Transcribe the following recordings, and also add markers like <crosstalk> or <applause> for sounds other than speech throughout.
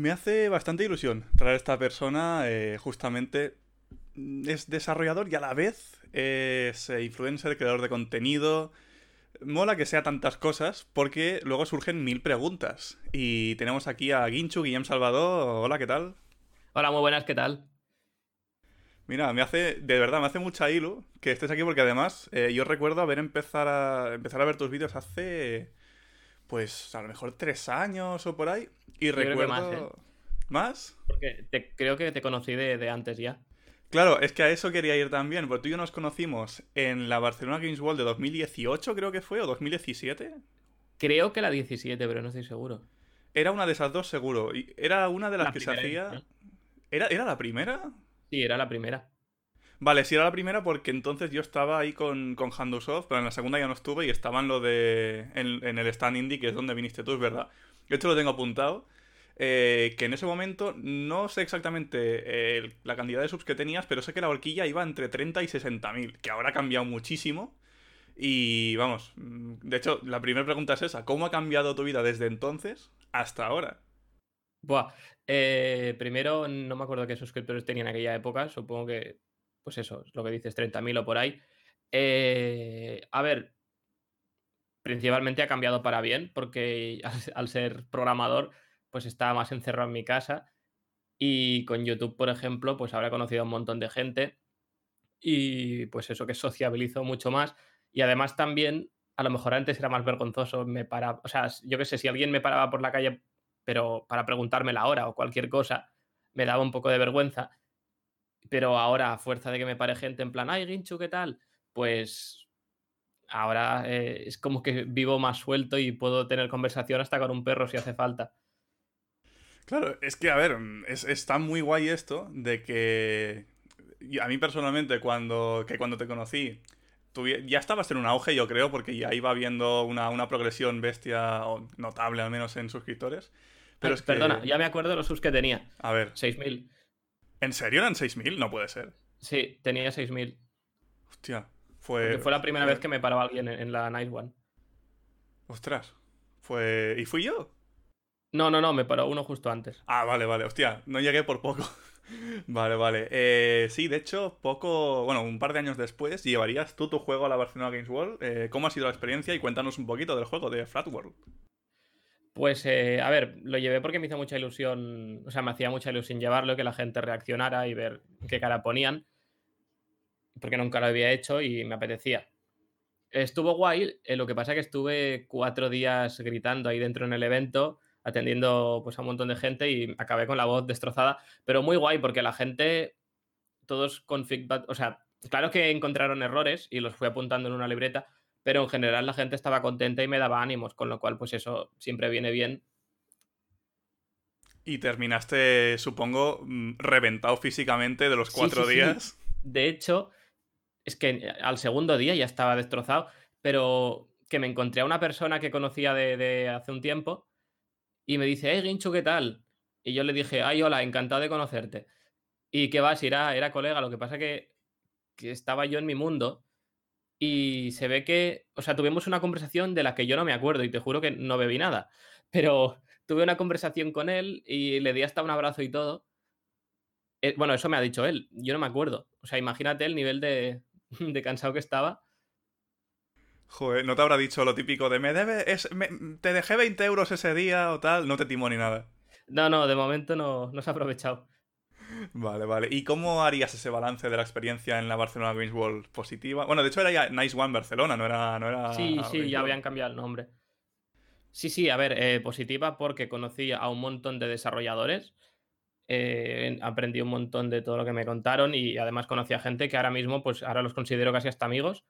Me hace bastante ilusión traer a esta persona, eh, justamente es desarrollador y a la vez es eh, influencer, creador de contenido. Mola que sea tantas cosas porque luego surgen mil preguntas. Y tenemos aquí a Guinchu, Guillem Salvador. Hola, ¿qué tal? Hola, muy buenas, ¿qué tal? Mira, me hace, de verdad, me hace mucha hilo que estés aquí porque además eh, yo recuerdo haber empezar a, empezar a ver tus vídeos hace, pues, a lo mejor tres años o por ahí. Y recuerdo... más, ¿eh? ¿Más? Porque creo que te conocí de, antes ya. Claro, es que a eso quería ir también, porque tú y yo nos conocimos en la Barcelona Games World de 2018, creo que fue, o 2017. Creo que la 17, pero no estoy seguro. Era una de esas dos, seguro. Y era una de las que se hacía. ¿Era, ¿Era la primera? Sí, era la primera. Vale, sí era la primera porque entonces yo estaba ahí con, con Handusoft, pero en la segunda ya no estuve y estaba en lo de. En, el stand indie, que es donde viniste tú, es verdad. Yo esto lo tengo apuntado. Eh, que en ese momento no sé exactamente eh, la cantidad de subs que tenías, pero sé que la horquilla iba entre 30 y 60 mil, que ahora ha cambiado muchísimo. Y vamos, de hecho, la primera pregunta es esa: ¿cómo ha cambiado tu vida desde entonces hasta ahora? Buah, eh, primero no me acuerdo qué suscriptores tenía en aquella época, supongo que, pues eso, lo que dices, 30.000 o por ahí. Eh, a ver, principalmente ha cambiado para bien, porque <laughs> al, ser programador, pues estaba más encerrado en mi casa. Y con YouTube, por ejemplo, pues habrá conocido a un montón de gente. Y pues eso que sociabilizo mucho más. Y además también, a lo mejor antes era más vergonzoso, me para, o sea, yo qué sé, si alguien me paraba por la calle pero para preguntarme la hora o cualquier cosa me daba un poco de vergüenza. Pero ahora, a fuerza de que me pare gente en plan, ay, Ginchu, ¿qué tal? Pues ahora eh, es como que vivo más suelto y puedo tener conversación hasta con un perro si hace falta. Claro, es que, a ver, es, está muy guay esto de que a mí personalmente cuando, que cuando te conocí ya estabas en un auge, yo creo, porque ya iba viendo una, una progresión bestia, o notable al menos en suscriptores. Pero es Perdona, ya me acuerdo de los subs que tenía. A ver. 6.000. ¿En serio eran 6.000? No puede ser. Sí, tenía 6.000. Hostia, fue... fue la primera vez que me paraba alguien en, la Night One. Ostras, fue... ¿Y fui yo? No, no, no, me paró uno justo antes. Ah, vale, vale, hostia, no llegué por poco. <laughs> vale, vale. Eh, sí, de hecho, poco, bueno, un par de años después, llevarías tú tu juego a la Barcelona Games World. Eh, ¿Cómo ha sido la experiencia? Y cuéntanos un poquito del juego de Flat World. Pues, eh, a ver, lo llevé porque me hizo mucha ilusión, o sea, me hacía mucha ilusión llevarlo, que la gente reaccionara y ver qué cara ponían, porque nunca lo había hecho y me apetecía. Estuvo guay, eh, lo que pasa que estuve cuatro días gritando ahí dentro en el evento, atendiendo pues a un montón de gente y acabé con la voz destrozada, pero muy guay porque la gente, todos con feedback, o sea, claro que encontraron errores y los fui apuntando en una libreta, pero en general la gente estaba contenta y me daba ánimos, con lo cual pues eso siempre viene bien. Y terminaste, supongo, mm, reventado físicamente de los cuatro días. De hecho, es que al segundo día ya estaba destrozado, pero que me encontré a una persona que conocía de, hace un tiempo y me dice, hey Ginchu, ¿qué tal? Y yo le dije, ay, hola, encantado de conocerte. Y qué vas, era, era colega, lo que pasa que, que estaba yo en mi mundo y se ve que, o sea, tuvimos una conversación de la que yo no me acuerdo y te juro que no bebí nada, <laughs> pero tuve una conversación con él y le di hasta un abrazo y todo. Eh, bueno, eso me ha dicho él, yo no me acuerdo. O sea, imagínate el nivel de, <laughs> de cansado que estaba. Joder, no te habrá dicho lo típico de me debe, te dejé 20 euros ese día o tal, no te timó ni nada. No, no, de momento no, no se ha aprovechado. Vale, vale. ¿Y cómo harías ese balance de la experiencia en la Barcelona Games World positiva? Bueno, de hecho era ya Nice One Barcelona, no era. No era sí, sí, ya habían cambiado el nombre. Sí, sí, a ver, eh, positiva porque conocí a un montón de desarrolladores. Eh, aprendí un montón de todo lo que me contaron y además conocí a gente que ahora mismo, pues ahora los considero casi hasta amigos.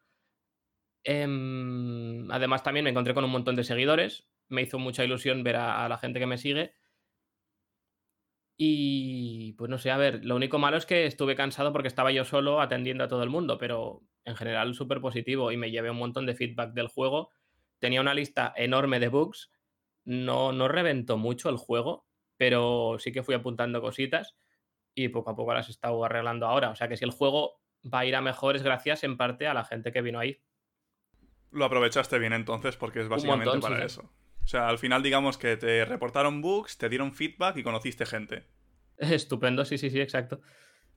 Em, además, también me encontré con un montón de seguidores. Me hizo mucha ilusión ver a la gente que me sigue y pues no sé, a ver, lo único malo es que estuve cansado porque estaba yo solo atendiendo a todo el mundo, pero en general súper positivo y me llevé un montón de feedback del juego. Tenía una lista enorme de bugs, no, no reventó mucho el juego, pero sí que fui apuntando cositas y poco a poco las he estado arreglando ahora. O sea que si el juego va a ir a mejor es gracias en parte a la gente que vino ahí. Lo aprovechaste bien entonces porque es básicamente para eso. O sea, al final digamos que te reportaron bugs, te dieron feedback y conociste gente. <laughs> Estupendo, sí, sí, sí, exacto.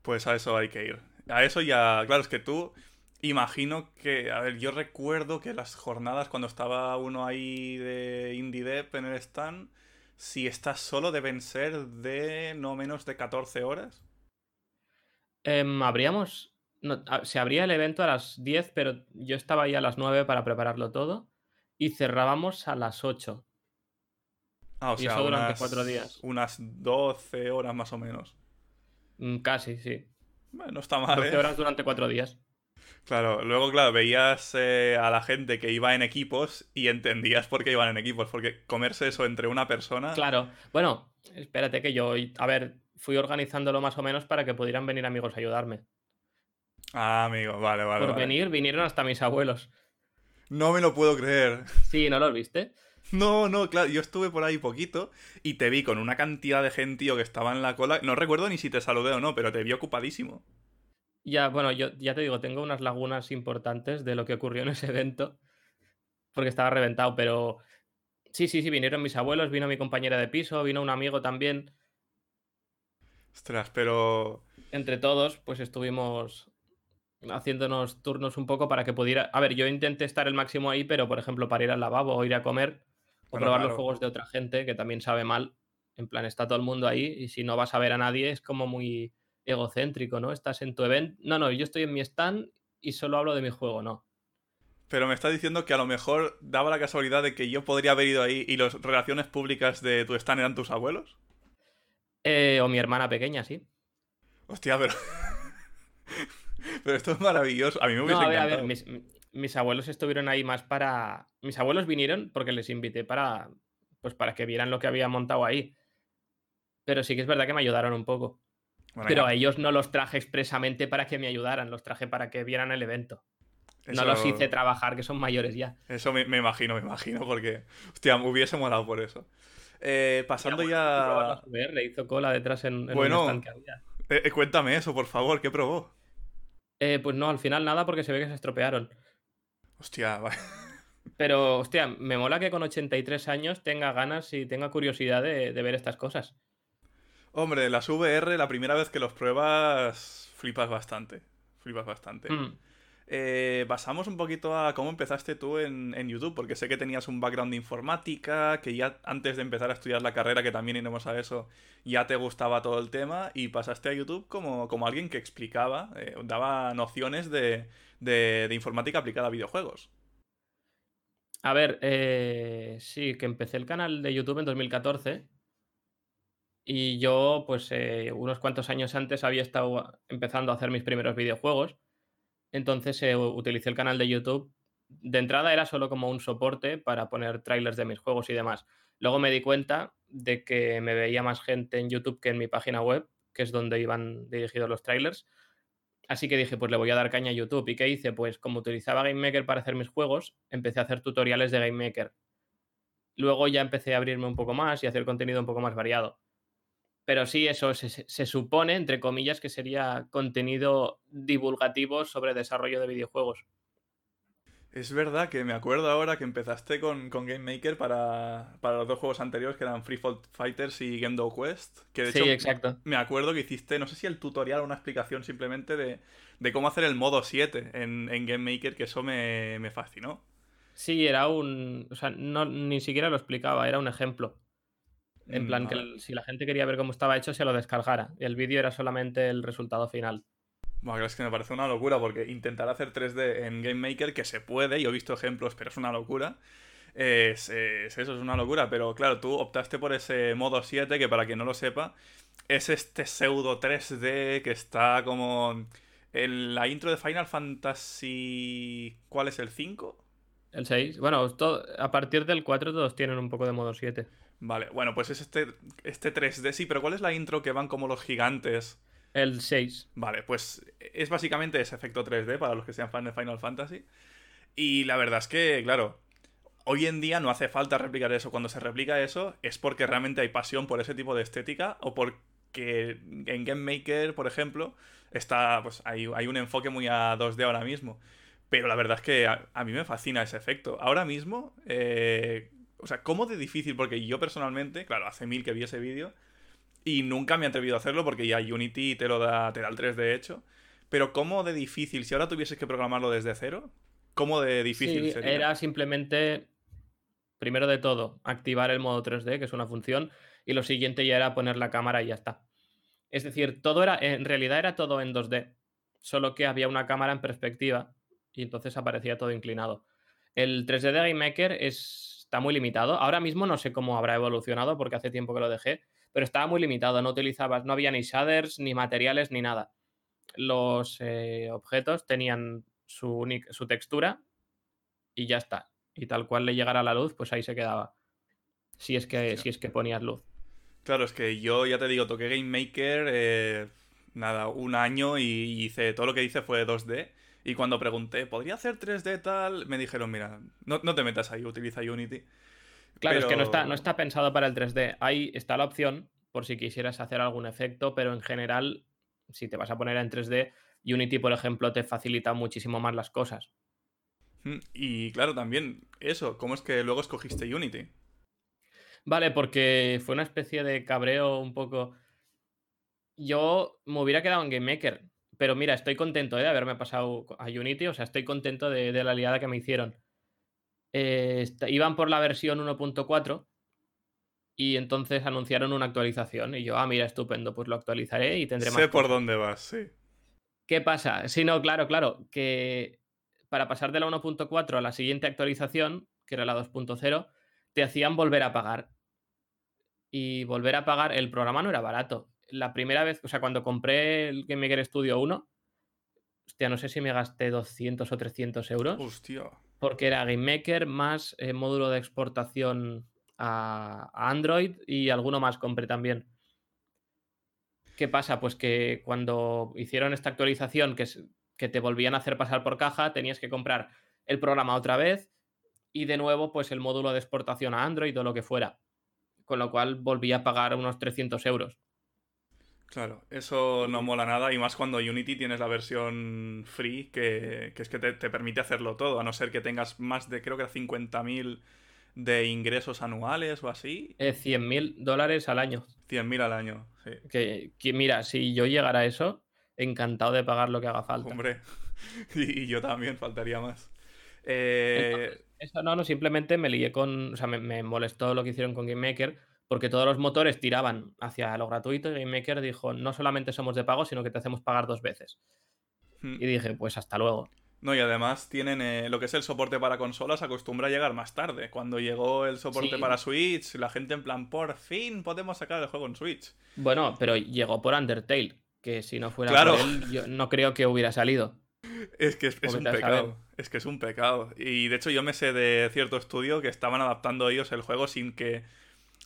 Pues a eso hay que ir. A eso ya, claro, es que tú imagino que, a ver, yo recuerdo que las jornadas cuando estaba uno ahí de Indie Dev en el stand, si estás solo deben ser de no menos de 14 horas. Em, habríamos, se abría el evento a las 10, pero yo estaba ahí a las 9 para prepararlo todo y cerrábamos a las 8. Ah, o sea, durante cuatro días. Unas 12 horas más o menos. Mm, casi, sí. Bueno, no está mal. 12 ¿eh? horas durante cuatro días. Claro, luego, claro, veías eh, a la gente que iba en equipos y entendías por qué iban en equipos, porque comerse eso entre una persona. Claro, bueno, espérate que yo, a ver, fui organizándolo más o menos para que pudieran venir amigos a ayudarme. Ah, amigo, vale, vale. Por venir, vinieron hasta mis abuelos. No me lo puedo creer. Sí, ¿no los viste? No, no, claro, yo estuve por ahí poquito y te vi con una cantidad de gente que estaba en la cola. No recuerdo ni si te saludé o no, pero te vi ocupadísimo. Ya, bueno, yo ya te digo, tengo unas lagunas importantes de lo que ocurrió en ese evento, porque estaba reventado, pero sí, sí, sí, vinieron mis abuelos, vino mi compañera de piso, vino un amigo también. Ostras, pero... Entre todos, pues estuvimos haciéndonos turnos un poco para que pudiera... A ver, yo intenté estar el máximo ahí, pero por ejemplo, para ir al lavabo o ir a comer o probar los juegos de otra gente, que también sabe mal. En plan, está todo el mundo ahí y si no vas a ver a nadie es como muy egocéntrico, ¿no? Estás en tu evento. No, no, yo estoy en mi stand y solo hablo de mi juego, no. Pero me estás diciendo que a lo mejor daba la casualidad de que yo podría haber ido ahí y las relaciones públicas de tu stand eran tus abuelos. Eh, o mi hermana pequeña, sí. Hostia, pero. <laughs> pero esto es maravilloso. A mí me hubiese no, a ver, A ver, mis, mis, abuelos estuvieron ahí más para. Mis abuelos vinieron porque les invité para. Pues para que vieran lo que había montado ahí. Pero sí que es verdad que me ayudaron un poco pero a ellos no los traje expresamente para que me ayudaran, los traje para que vieran el evento. No los hice trabajar, que son mayores ya. Eso me, imagino, me imagino, porque, hostia, me hubiese molado por eso. Eh, pasando ya. Le hizo cola detrás en, bueno, un que había. Eh, eh, cuéntame eso, por favor, ¿qué probó? Pues no, al final nada porque se ve que se estropearon. Hostia, vale. <laughs> Pero, hostia, me mola que con 83 años tenga ganas y tenga curiosidad de ver estas cosas. Hombre, las VR, la primera vez que los pruebas, flipas bastante. Flipas bastante. Mm. Eh, pasamos un poquito a cómo empezaste tú en, YouTube, porque sé que tenías un background de informática, que ya antes de empezar a estudiar la carrera, que también iremos a eso, ya te gustaba todo el tema, y pasaste a YouTube como, como alguien que explicaba, eh, daba nociones de, de, informática aplicada a videojuegos. A ver, eh, sí, que empecé el canal de YouTube en 2014 y yo, pues, eh, unos cuantos años antes había estado empezando a hacer mis primeros videojuegos. Entonces eh, utilicé el canal de YouTube. De entrada era solo como un soporte para poner trailers de mis juegos y demás. Luego me di cuenta de que me veía más gente en YouTube que en mi página web, que es donde iban dirigidos los trailers. Así que dije, pues le voy a dar caña a YouTube. ¿Y qué hice? Pues como utilizaba GameMaker para hacer mis juegos, empecé a hacer tutoriales de GameMaker. Luego ya empecé a abrirme un poco más y a hacer contenido un poco más variado. Pero sí, eso se, supone, entre comillas, que sería contenido divulgativo sobre desarrollo de videojuegos. Es verdad que me acuerdo ahora que empezaste con, con Game Maker para, los dos juegos anteriores que eran Free Fighters y Game Dog Quest. Que de sí, hecho exacto. me acuerdo que hiciste, no sé si el tutorial o una explicación simplemente de, cómo hacer el modo 7 en, en Game Maker, que eso me, me fascinó. Sí, era un. O sea, no, ni siquiera lo explicaba, era un ejemplo. En plan, que si la gente quería ver cómo estaba hecho, se lo descargara. El vídeo era solamente el resultado final. Bueno, es que me parece una locura porque intentar hacer 3D en Game Maker, que se puede, yo he visto ejemplos, pero es una locura. Es, eso, es una locura. Pero claro, tú optaste por ese modo 7, que para quien no lo sepa, es este pseudo 3D que está como. En la intro de Final Fantasy. ¿Cuál es el 5? El 6. Bueno, a partir del 4 todos tienen un poco de modo 7. Vale, bueno, pues es este, este 3D. Sí, pero ¿cuál es la intro que van como los gigantes? El 6. Vale, pues es básicamente ese efecto 3D para los que sean fan de Final Fantasy. Y la verdad es que, claro, hoy en día no hace falta replicar eso. Cuando se replica eso es porque realmente hay pasión por ese tipo de estética o porque en Game Maker, por ejemplo, está, pues hay, hay un enfoque muy a 2D ahora mismo. Pero la verdad es que a, mí me fascina ese efecto. Ahora mismo, eh, O sea, ¿cómo de difícil? Porque yo personalmente, claro, hace mil que vi ese vídeo y nunca me he atrevido a hacerlo porque ya Unity te lo da, te da el 3 de hecho. Pero ¿cómo de difícil? Si ahora tuvieses que programarlo desde cero, ¿cómo de difícil Sí, sería? era simplemente, primero de todo, activar el modo 3D, que es una función, y lo siguiente ya era poner la cámara y ya está. Es decir, todo era, en realidad era todo en 2D, solo que había una cámara en perspectiva y entonces aparecía todo inclinado. El 3D de GameMaker es, está muy limitado. Ahora mismo no sé cómo habrá evolucionado porque hace tiempo que lo dejé, pero estaba muy limitado. No utilizabas, no había ni shaders, ni materiales, ni nada. Los eh, objetos tenían su, su textura y ya está. Y tal cual le llegara la luz, pues ahí se quedaba. Si es que, si es que ponías luz. Claro, es que yo ya te digo, toqué Game Maker, eh, nada, un año y hice, todo lo que hice fue 2D. Y cuando pregunté, ¿podría hacer 3D tal? Me dijeron, mira, no, no te metas ahí, utiliza Unity. Claro, es que no está, no está pensado para el 3D. Ahí está la opción por si quisieras hacer algún efecto, pero en general, si te vas a poner en 3D, Unity, por ejemplo, te facilita muchísimo más las cosas. Mm, Y claro, también, eso, ¿cómo es que luego escogiste Unity? Vale, porque fue una especie de cabreo un poco. Yo me hubiera quedado en Game Maker, pero mira, estoy contento ¿eh? de haberme pasado a Unity, o sea, estoy contento de, de la liada que me hicieron. Eh, iban por la versión 1.4 y entonces anunciaron una actualización y yo, ah, mira, estupendo, pues lo actualizaré y tendré más Sé por dónde vas, sí. ¿Qué pasa? Sí, no, claro, claro, que para pasar de la 1.4 a la siguiente actualización, que era la 2.0, te hacían volver a pagar. Y volver a pagar, el programa no era barato. La primera vez, o sea, cuando compré el Game Maker Studio 1, hostia, no sé si me gasté 200 o 300 euros, Hostia. porque era Game Maker más eh, módulo de exportación a, a Android y alguno más compré también. ¿Qué pasa? Pues que cuando hicieron esta actualización que, que te volvían a hacer pasar por caja, tenías que comprar el programa otra vez y de nuevo pues el módulo de exportación a Android o lo que fuera. Con lo cual volví a pagar unos 300 euros. Claro, eso no mola nada y más cuando Unity tienes la versión free que, que es que te, te permite hacerlo todo, a no ser que tengas más de creo que 50.000 de ingresos anuales o así, Eh, 100.000 dólares al año. 100.000 al año, sí. Que, que mira, si yo llegara a eso, encantado de pagar lo que haga falta. Hombre, <laughs> y, yo también, faltaría más. Eh, Entonces, eso no, no, simplemente me lié con. O sea, me, me molestó lo que hicieron con Game Maker, porque todos los motores tiraban hacia lo gratuito y Game Maker dijo: no solamente somos de pago, sino que te hacemos pagar dos veces. hmm. Y dije: pues hasta luego. No, y además tienen eh, lo que es el soporte para consolas, acostumbra a llegar más tarde. Cuando llegó el soporte Sí. para Switch, la gente en plan, por fin podemos sacar el juego en Switch. Bueno, pero llegó por Undertale, que si no fuera Claro. por él, yo no creo que hubiera salido. Es que es, es un pecado. Es que es un pecado. Y de hecho yo me sé de cierto estudio que estaban adaptando ellos el juego sin que...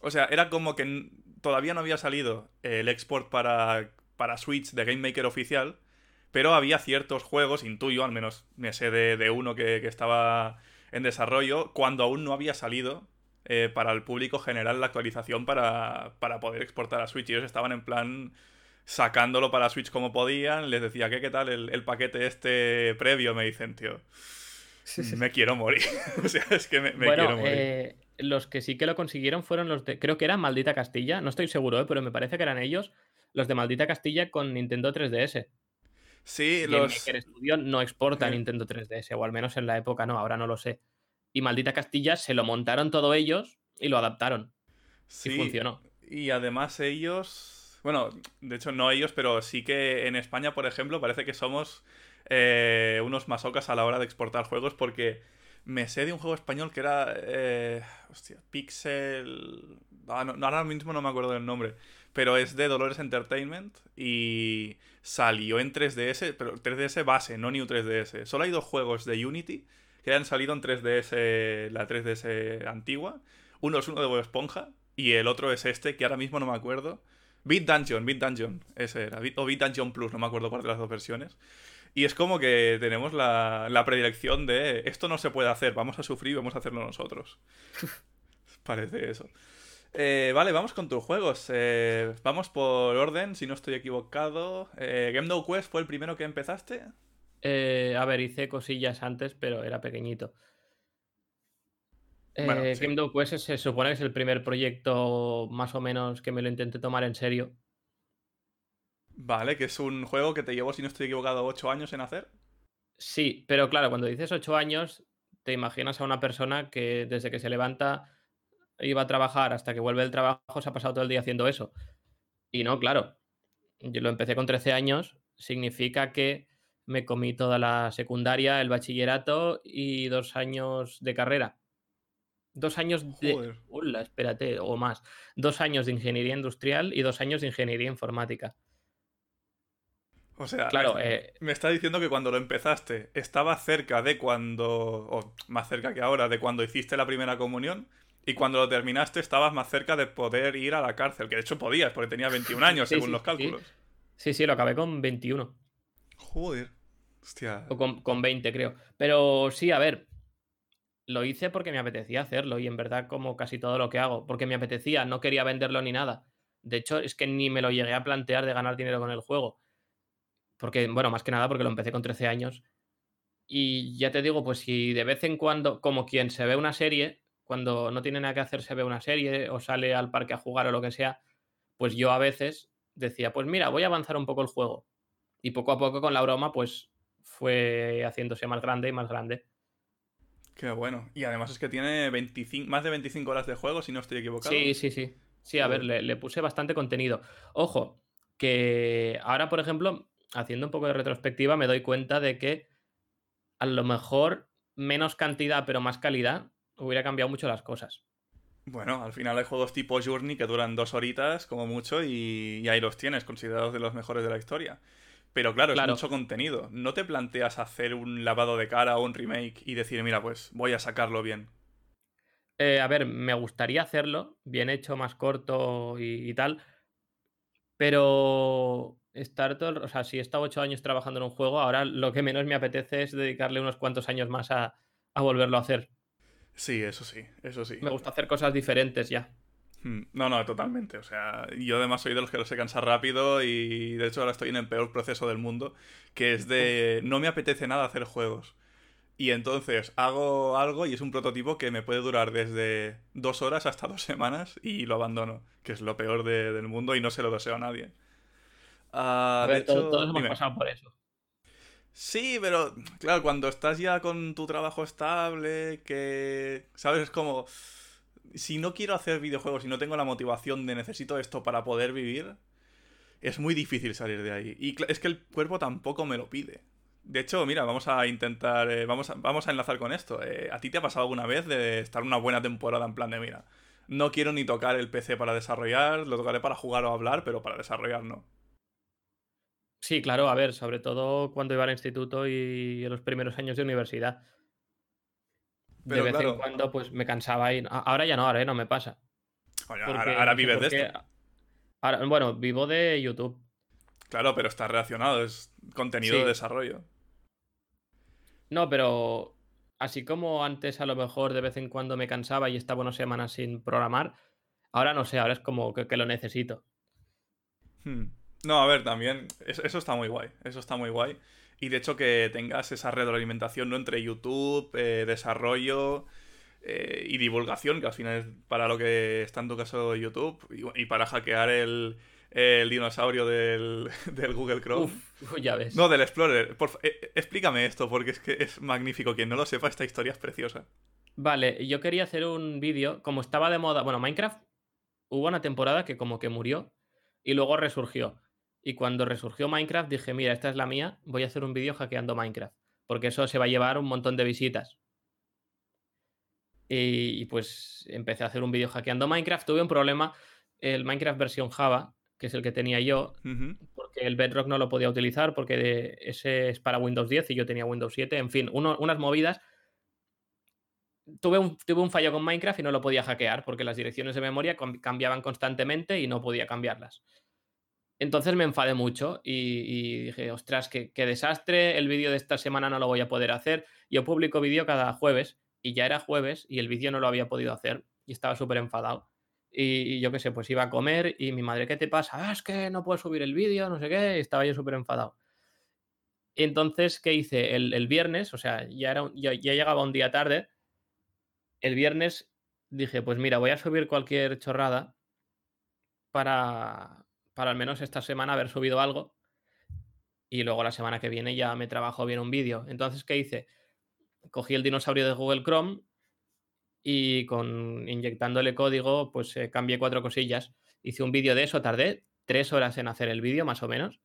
O sea, era como que todavía no había salido el export para, para Switch de Game Maker oficial, pero había ciertos juegos, intuyo, al menos me sé de, de uno que, que estaba en desarrollo, cuando aún no había salido eh, para el público general la actualización para, para poder exportar a Switch. Y ellos estaban en plan sacándolo para Switch como podían. Les decía, ¿qué, qué tal el, el paquete este previo? Me dicen, tío, me quiero morir. <laughs> o sea, es que me, me bueno, quiero morir. eh, los que sí que lo consiguieron fueron los de. Creo que era Maldita Castilla, no estoy seguro, eh, pero me parece que eran ellos, los de Maldita Castilla con Nintendo 3DS. sí, los... Maker Studio no exporta. Nintendo 3DS, o al menos en la época no, ahora no lo sé. Y Maldita Castilla se lo montaron todo ellos y lo adaptaron. sí, Y funcionó. Y además ellos, bueno, de hecho no ellos, pero sí que en España, por ejemplo, parece que somos eh, unos masocas a la hora de exportar juegos porque me sé de un juego español que era, eh, hostia, Pixel... Ah, no, ahora mismo no me acuerdo del nombre, pero es de Dolores Entertainment y salió en 3DS, pero 3DS base, no New 3DS. Solo hay dos juegos de Unity que han salido en 3DS, la 3DS antigua. Uno es uno de Bob Esponja y el otro es este, que ahora mismo no me acuerdo. Beat Dungeon, Beat Dungeon, ese era. O Beat Dungeon Plus, no me acuerdo cuál de las dos versiones. Y es como que tenemos la, la predilección de esto no se puede hacer, vamos a sufrir y vamos a hacerlo nosotros. <laughs> Parece eso. Eh, vale, vamos con tus juegos. Eh, vamos por orden, si no estoy equivocado. Eh, Game No Quest fue el primero que empezaste. Eh, a ver, hice cosillas antes, pero era pequeñito. Eh, Kingdom Quest se supone que es el primer proyecto más o menos que me lo intenté tomar en serio. Vale, que es un juego que te llevó, si no estoy equivocado, ocho años en hacer. Sí, pero claro, cuando dices ocho años, te imaginas a una persona que desde que se levanta iba a trabajar hasta que vuelve del trabajo se ha pasado todo el día haciendo eso. Y no, claro, yo lo empecé con 13 años, significa que me comí toda la secundaria, el bachillerato y dos años de carrera. Dos años de. Hola, espérate, o más. Dos años de ingeniería industrial y dos años de ingeniería informática. O sea, claro, me, eh, me está diciendo que cuando lo empezaste estaba cerca de cuando, o más cerca que ahora, de cuando hiciste la primera comunión, y cuando lo terminaste estabas más cerca de poder ir a la cárcel, que de hecho podías, porque tenía 21 <laughs> años según los cálculos. Sí. sí, lo acabé con 21. Joder. Hostia. O con, con 20, creo. Pero sí, a ver, lo hice porque me apetecía hacerlo y en verdad como casi todo lo que hago, porque me apetecía, no quería venderlo ni nada. De hecho, es que ni me lo llegué a plantear de ganar dinero con el juego. Porque, bueno, más que nada porque lo empecé con 13 años. Y ya te digo, pues si de vez en cuando, como quien se ve una serie, cuando no tiene nada que hacer se ve una serie o sale al parque a jugar o lo que sea, pues yo a veces decía, pues mira, voy a avanzar un poco el juego. Y poco a poco con la broma, pues fue haciéndose más grande y más grande. Qué bueno. Y además es que tiene 25, más de 25 horas de juego, si no estoy equivocado. Sí, sí, sí. Sí, a ver, le, puse bastante contenido. Ojo, que ahora, por ejemplo, haciendo un poco de retrospectiva, me doy cuenta de que a lo mejor menos cantidad, pero más calidad, hubiera cambiado mucho las cosas. Bueno, al final hay juegos tipo Journey que duran dos horitas como mucho y, y ahí los tienes, considerados de los mejores de la historia. Pero claro, es mucho contenido. ¿No te planteas hacer un lavado de cara o un remake y decir, mira, pues voy a sacarlo bien? Eh, a ver, me gustaría hacerlo, bien hecho, más corto y, tal. Pero estar todo, o sea, si he estado ocho años trabajando en un juego, ahora lo que menos me apetece es dedicarle unos cuantos años más a, a volverlo a hacer. Sí, eso sí, eso sí. Me gusta hacer cosas diferentes ya. Hmm, no, no, totalmente. O sea, yo además soy de los que se cansa rápido y de hecho ahora estoy en el peor proceso del mundo, que es de no me apetece nada hacer juegos. Y entonces hago algo y es un prototipo que me puede durar desde dos horas hasta dos semanas y lo abandono, que es lo peor del mundo y no se lo deseo a nadie. Ah, a ver, todos hemos pasado por eso. Sí, pero claro, cuando estás ya con tu trabajo estable, que, ¿sabes? Es como si no quiero hacer videojuegos y no tengo la motivación de necesito esto para poder vivir, es muy difícil salir de ahí. Y es que el cuerpo tampoco me lo pide. De hecho, mira, vamos a intentar, eh, vamos, a, vamos a enlazar con esto. Eh, ¿A ti te ha pasado alguna vez de estar una buena temporada en plan de, mira, no quiero ni tocar el PC para desarrollar, lo tocaré para jugar o hablar, pero para desarrollar no? Sí, claro, a ver, sobre todo cuando iba al instituto y en los primeros años de universidad de vez en cuando pues me cansaba y ahora ya no, ahora no me pasa. ahora, vives de esto. bueno, vivo de YouTube. Claro, pero está relacionado, es contenido de desarrollo. No, pero así como antes a lo mejor de vez en cuando me cansaba y estaba unas semanas sin programar, ahora no sé, ahora es como que, lo necesito. Hmm. No, a ver, también, eso está muy guay, eso está muy guay. Y de hecho que tengas esa retroalimentación ¿no? entre YouTube, eh, desarrollo eh, y divulgación, que al final es para lo que está en tu caso YouTube, y, para hackear el, dinosaurio <laughs> del, Google Chrome. <laughs> ya ves. No, del Explorer. Eh, explícame esto, porque es que es magnífico. Quien no lo sepa, esta historia es preciosa. Vale, yo quería hacer un vídeo, como estaba de moda, bueno, Minecraft, hubo una temporada que como que murió y luego resurgió. Y cuando resurgió Minecraft dije, mira, esta es la mía, voy a hacer un vídeo hackeando Minecraft, porque eso se va a llevar un montón de visitas. Y, pues empecé a hacer un vídeo hackeando Minecraft. Tuve un problema, el Minecraft versión Java, que es el que tenía yo, porque el Bedrock no lo podía utilizar porque ese es para Windows 10 y yo tenía Windows 7. En fin, unas movidas. Tuve un, tuve un fallo con Minecraft y no lo podía hackear porque las direcciones de memoria cambiaban constantemente y no podía cambiarlas. Entonces me enfadé mucho y, dije, ostras, qué, desastre, el vídeo de esta semana no lo voy a poder hacer. Yo publico vídeo cada jueves y ya era jueves y el vídeo no lo había podido hacer y estaba súper enfadado. Y, yo qué sé, pues iba a comer y mi madre, ¿qué te pasa? Ah, es que no puedo subir el vídeo, no sé qué, y estaba yo súper enfadado. Entonces, ¿qué hice? El, viernes, o sea, ya, era, ya llegaba un día tarde, el viernes dije, pues mira, voy a subir cualquier chorrada para, para al menos esta semana haber subido algo. Y luego la semana que viene ya me trabajo bien un vídeo. Entonces, ¿qué hice? Cogí el dinosaurio de Google Chrome y con inyectándole código, pues eh, cambié cuatro cosillas. Hice un vídeo de eso, tardé tres horas en hacer el vídeo, más o menos.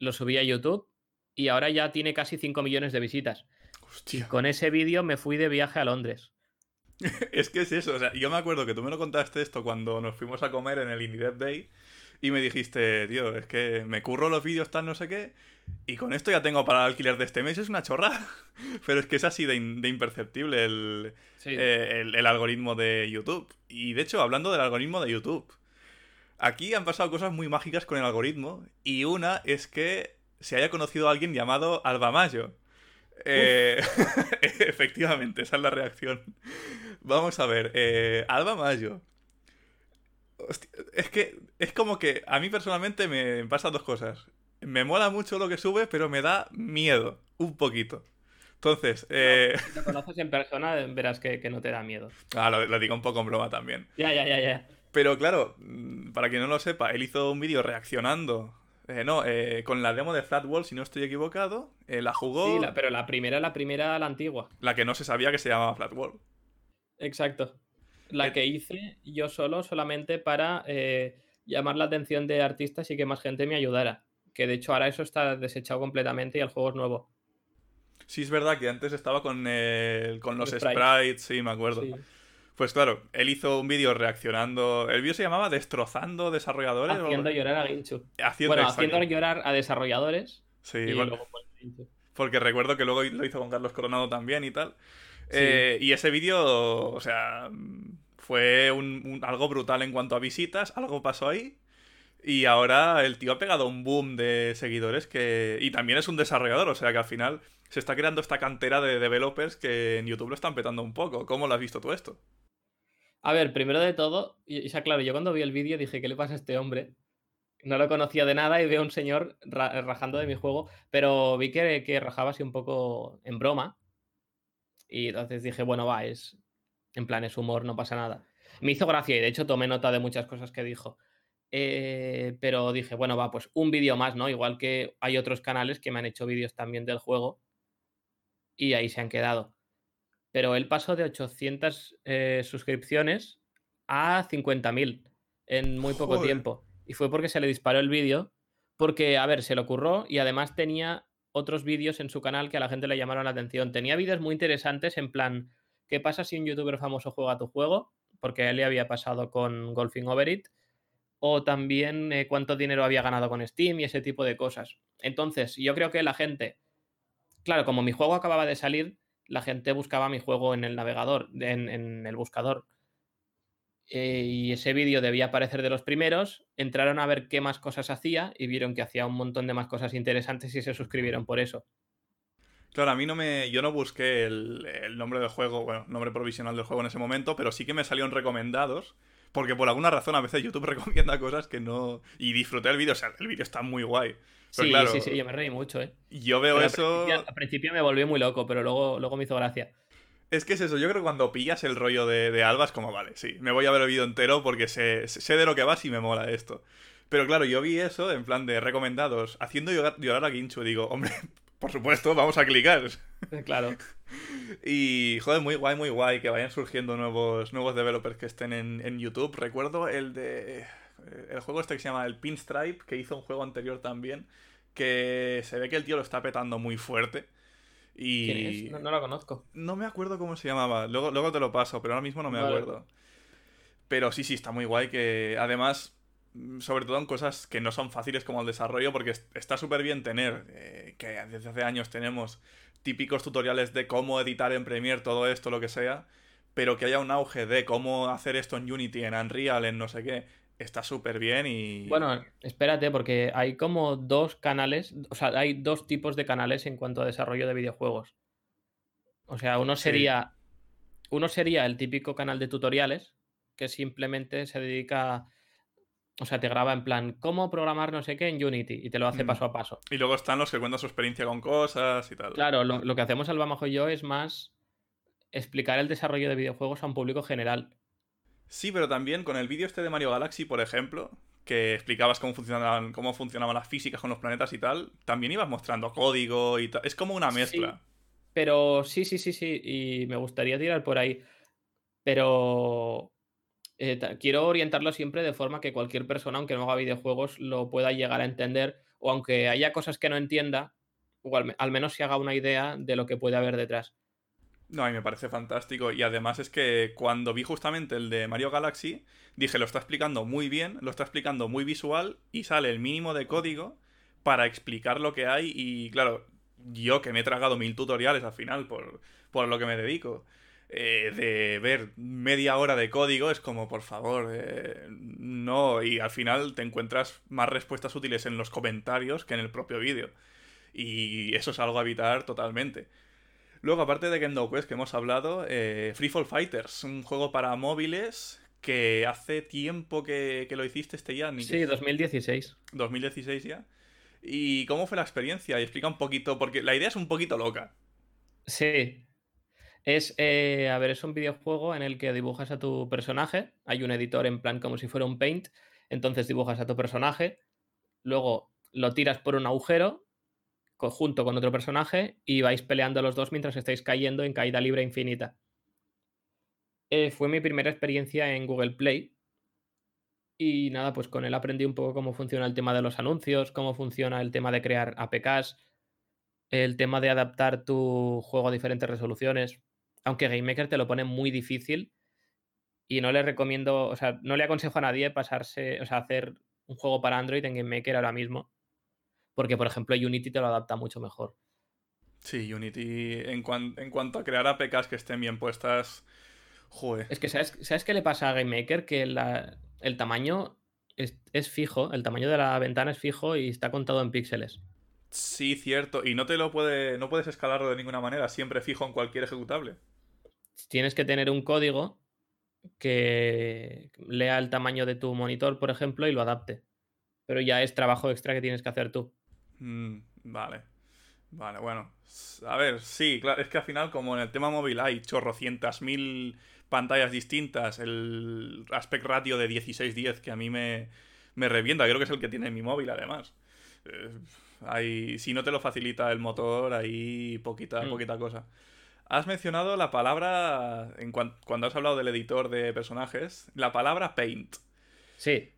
Lo subí a YouTube y ahora ya tiene casi 5 millones de visitas. Hostia. Con ese vídeo me fui de viaje a Londres. <laughs> Es que es eso, o sea, yo me acuerdo que tú me lo contaste esto cuando nos fuimos a comer en el Indie Dev Day y me dijiste, tío, es que me curro los vídeos tal no sé qué y con esto ya tengo para el alquiler de este mes, es una chorrada. <laughs> Pero es que es así de, in- de imperceptible el, Sí. eh, el, el algoritmo de YouTube. Y de hecho, hablando del algoritmo de YouTube, aquí han pasado cosas muy mágicas con el algoritmo y una es que se haya conocido a alguien llamado Alba Mayo. Eh, <laughs> efectivamente, esa es la reacción. Vamos a ver, eh, Alba Mayo. Hostia, es que es como que a mí personalmente me pasan dos cosas. Me mola mucho lo que sube, pero me da miedo, un poquito. Entonces, eh... Si te <laughs> conoces en persona, verás que, que no te da miedo. ah, lo, lo digo un poco en broma también. Ya, ya, ya, ya. Pero claro, mm, para quien no lo sepa, él hizo un vídeo reaccionando. eh, no, eh, con la demo de Flat si no estoy equivocado. eh, la jugó. Sí, la- pero la primera, la primera, la antigua. la que no se sabía que se llamaba Flat. Exacto. La Eh, que hice yo solo, solamente para eh, llamar la atención de artistas y que más gente me ayudara. Que de hecho ahora eso está desechado completamente y el juego es nuevo. Sí, es verdad que antes estaba con, el- con los sprites. sprites. sí, me acuerdo. Sí. Pues claro, él hizo un vídeo reaccionando. El vídeo se llamaba Destrozando desarrolladores. o- Haciendo llorar a Ginchu. Haciendo, Bueno, haciendo llorar a desarrolladores Sí, y bueno, luego Ginchu. porque recuerdo que luego lo hizo con Carlos Coronado también y tal. Sí. Eh, y ese vídeo, o sea, fue un- un- algo brutal en cuanto a visitas, algo pasó ahí. Y ahora el tío ha pegado un boom de seguidores que... Y también es un desarrollador, o sea que al final se está creando esta cantera de developers que en YouTube lo están petando un poco. ¿Cómo lo has visto tú esto? A ver, primero de todo, y, y sea, claro, yo cuando vi el vídeo dije, ¿qué le pasa a este hombre? No lo conocía de nada y veo a un señor ra- rajando de mi juego, pero vi que, que rajaba así un poco en broma. Y entonces dije, bueno, va, es en plan, es humor, no pasa nada. Me hizo gracia y de hecho tomé nota de muchas cosas que dijo. Eh, pero dije, bueno, va, pues un vídeo más, ¿no? Igual que hay otros canales que me han hecho vídeos también del juego y ahí se han quedado. Pero él pasó de 800 eh, suscripciones a 50.000 en muy poco Joder. tiempo. Y fue porque se le disparó el vídeo, porque, a ver, se le ocurrió y además tenía otros vídeos en su canal que a la gente le llamaron la atención. Tenía vídeos muy interesantes en plan, ¿qué pasa si un youtuber famoso juega tu juego? Porque él le había pasado con Golfing Over It. O también eh, cuánto dinero había ganado con Steam y ese tipo de cosas. Entonces, yo creo que la gente, claro, como mi juego acababa de salir, la gente buscaba mi juego en el navegador, en, en el buscador. Eh, y ese vídeo debía aparecer de los primeros. Entraron a ver qué más cosas hacía y vieron que hacía un montón de más cosas interesantes y se suscribieron por eso. Claro, a mí no me. Yo no busqué el, el nombre del juego, bueno, nombre provisional del juego en ese momento, pero sí que me salieron recomendados. Porque por alguna razón a veces YouTube <laughs> recomienda cosas que no. Y disfruté el vídeo, o sea, el vídeo está muy guay. Pero Sí, claro, sí, sí, yo me reí mucho, ¿eh? yo veo Pero al, eso. principio, al principio me volví muy loco, pero luego, luego me hizo gracia. Es que es eso, yo creo que cuando pillas el rollo de, de Alba es como, vale, sí, me voy a ver el vídeo entero porque sé, sé de lo que vas y me mola esto. Pero claro, yo vi eso en plan de recomendados, haciendo llorar, llorar a Ginchu, digo, hombre, por supuesto, vamos a clicar. <laughs> Claro. Y, joder, muy guay, muy guay que vayan surgiendo nuevos, nuevos developers que estén en, en YouTube. Recuerdo el de. El juego este que se llama el Pinstripe, que hizo un juego anterior también, que se ve que el tío lo está petando muy fuerte. Y. ¿Quién es? No, no lo conozco. No me acuerdo cómo se llamaba. Luego, luego te lo paso, pero ahora mismo no me Vale. acuerdo. Pero sí, sí, está muy guay que además, sobre todo en cosas que no son fáciles como el desarrollo, porque es- está súper bien tener, eh, que desde hace años tenemos típicos tutoriales de cómo editar en Premiere, todo esto, lo que sea, pero que haya un auge de cómo hacer esto en Unity, en Unreal, en no sé qué, está súper bien y... Bueno, espérate, porque hay como dos canales, o sea, hay dos tipos de canales en cuanto a desarrollo de videojuegos. O sea, uno Sí. sería, uno sería el típico canal de tutoriales, que simplemente se dedica, o sea, te graba en plan, cómo programar no sé qué en Unity y te lo hace Mm. paso a paso. Y luego están los que cuentan su experiencia con cosas y tal. Claro, lo, lo que hacemos Alba Majo y yo es más explicar el desarrollo de videojuegos a un público general. Sí, pero también con el vídeo este de Mario Galaxy, por ejemplo, que explicabas cómo funcionaban, cómo funcionaban las físicas con los planetas y tal, también ibas mostrando código y tal. Es como una mezcla. pero sí, sí, sí, sí. Y me gustaría tirar por ahí. Pero eh, quiero orientarlo siempre de forma que cualquier persona, aunque no haga videojuegos, lo pueda llegar a entender. O aunque haya cosas que no entienda, al menos se haga una idea de lo que puede haber detrás. No, a mí me parece fantástico. Y además es que cuando vi justamente el de Mario Galaxy, dije, lo está explicando muy bien, lo está explicando muy visual y sale el mínimo de código para explicar lo que hay. Y claro, yo que me he tragado mil tutoriales al final por lo que me dedico. Eh, de ver media hora de código es como, por favor, eh, no. Y al final te encuentras más respuestas útiles en los comentarios que en el propio vídeo. Y eso es algo a evitar totalmente. Luego, aparte de Kendo Quest que hemos hablado, eh, Free Fall Fighters, un juego para móviles que hace tiempo que, lo hiciste este ya. sí, 2016. 2016 ya. ¿Y cómo fue la experiencia? Y explica un poquito, porque la idea es un poquito loca. Sí. Es, eh, a ver, es un videojuego en el que dibujas a tu personaje. Hay un editor en plan como si fuera un paint. Entonces dibujas a tu personaje. Luego lo tiras por un agujero junto con otro personaje y vais peleando los dos mientras estáis cayendo en caída libre infinita. Eh, fue mi primera experiencia en Google Play. Y nada, pues con él aprendí un poco cómo funciona el tema de los anuncios, cómo funciona el tema de crear APKs, el tema de adaptar tu juego a diferentes resoluciones. Aunque GameMaker te lo pone muy difícil y no le recomiendo, o sea, no le aconsejo a nadie pasarse, o sea, hacer un juego para Android en GameMaker ahora mismo porque, por ejemplo, Unity te lo adapta mucho mejor. Sí, Unity, en, en cuanto a crear APKs que estén bien puestas, joder. Es que, ¿sabes, ¿sabes qué le pasa a GameMaker? Que el tamaño es, fijo, el tamaño de la ventana es fijo y está contado en píxeles. Sí, cierto. Y no te lo puede, no puedes escalarlo de ninguna manera, siempre fijo en cualquier ejecutable. Tienes que tener un código que lea el tamaño de tu monitor, por ejemplo, y lo adapte. Pero ya es trabajo extra que tienes que hacer tú. Mm, vale. Vale, bueno. A ver, sí, claro, es que al final, como en el tema móvil hay chorrocientas mil pantallas distintas, el aspect ratio de 16-10 que a mí me, me revienta, creo que es el que tiene mi móvil además. Eh, si no te lo facilita el motor, hay poquita, mm. poquita cosa. Has mencionado la palabra, en cuando has hablado del editor de personajes, la palabra paint. Sí.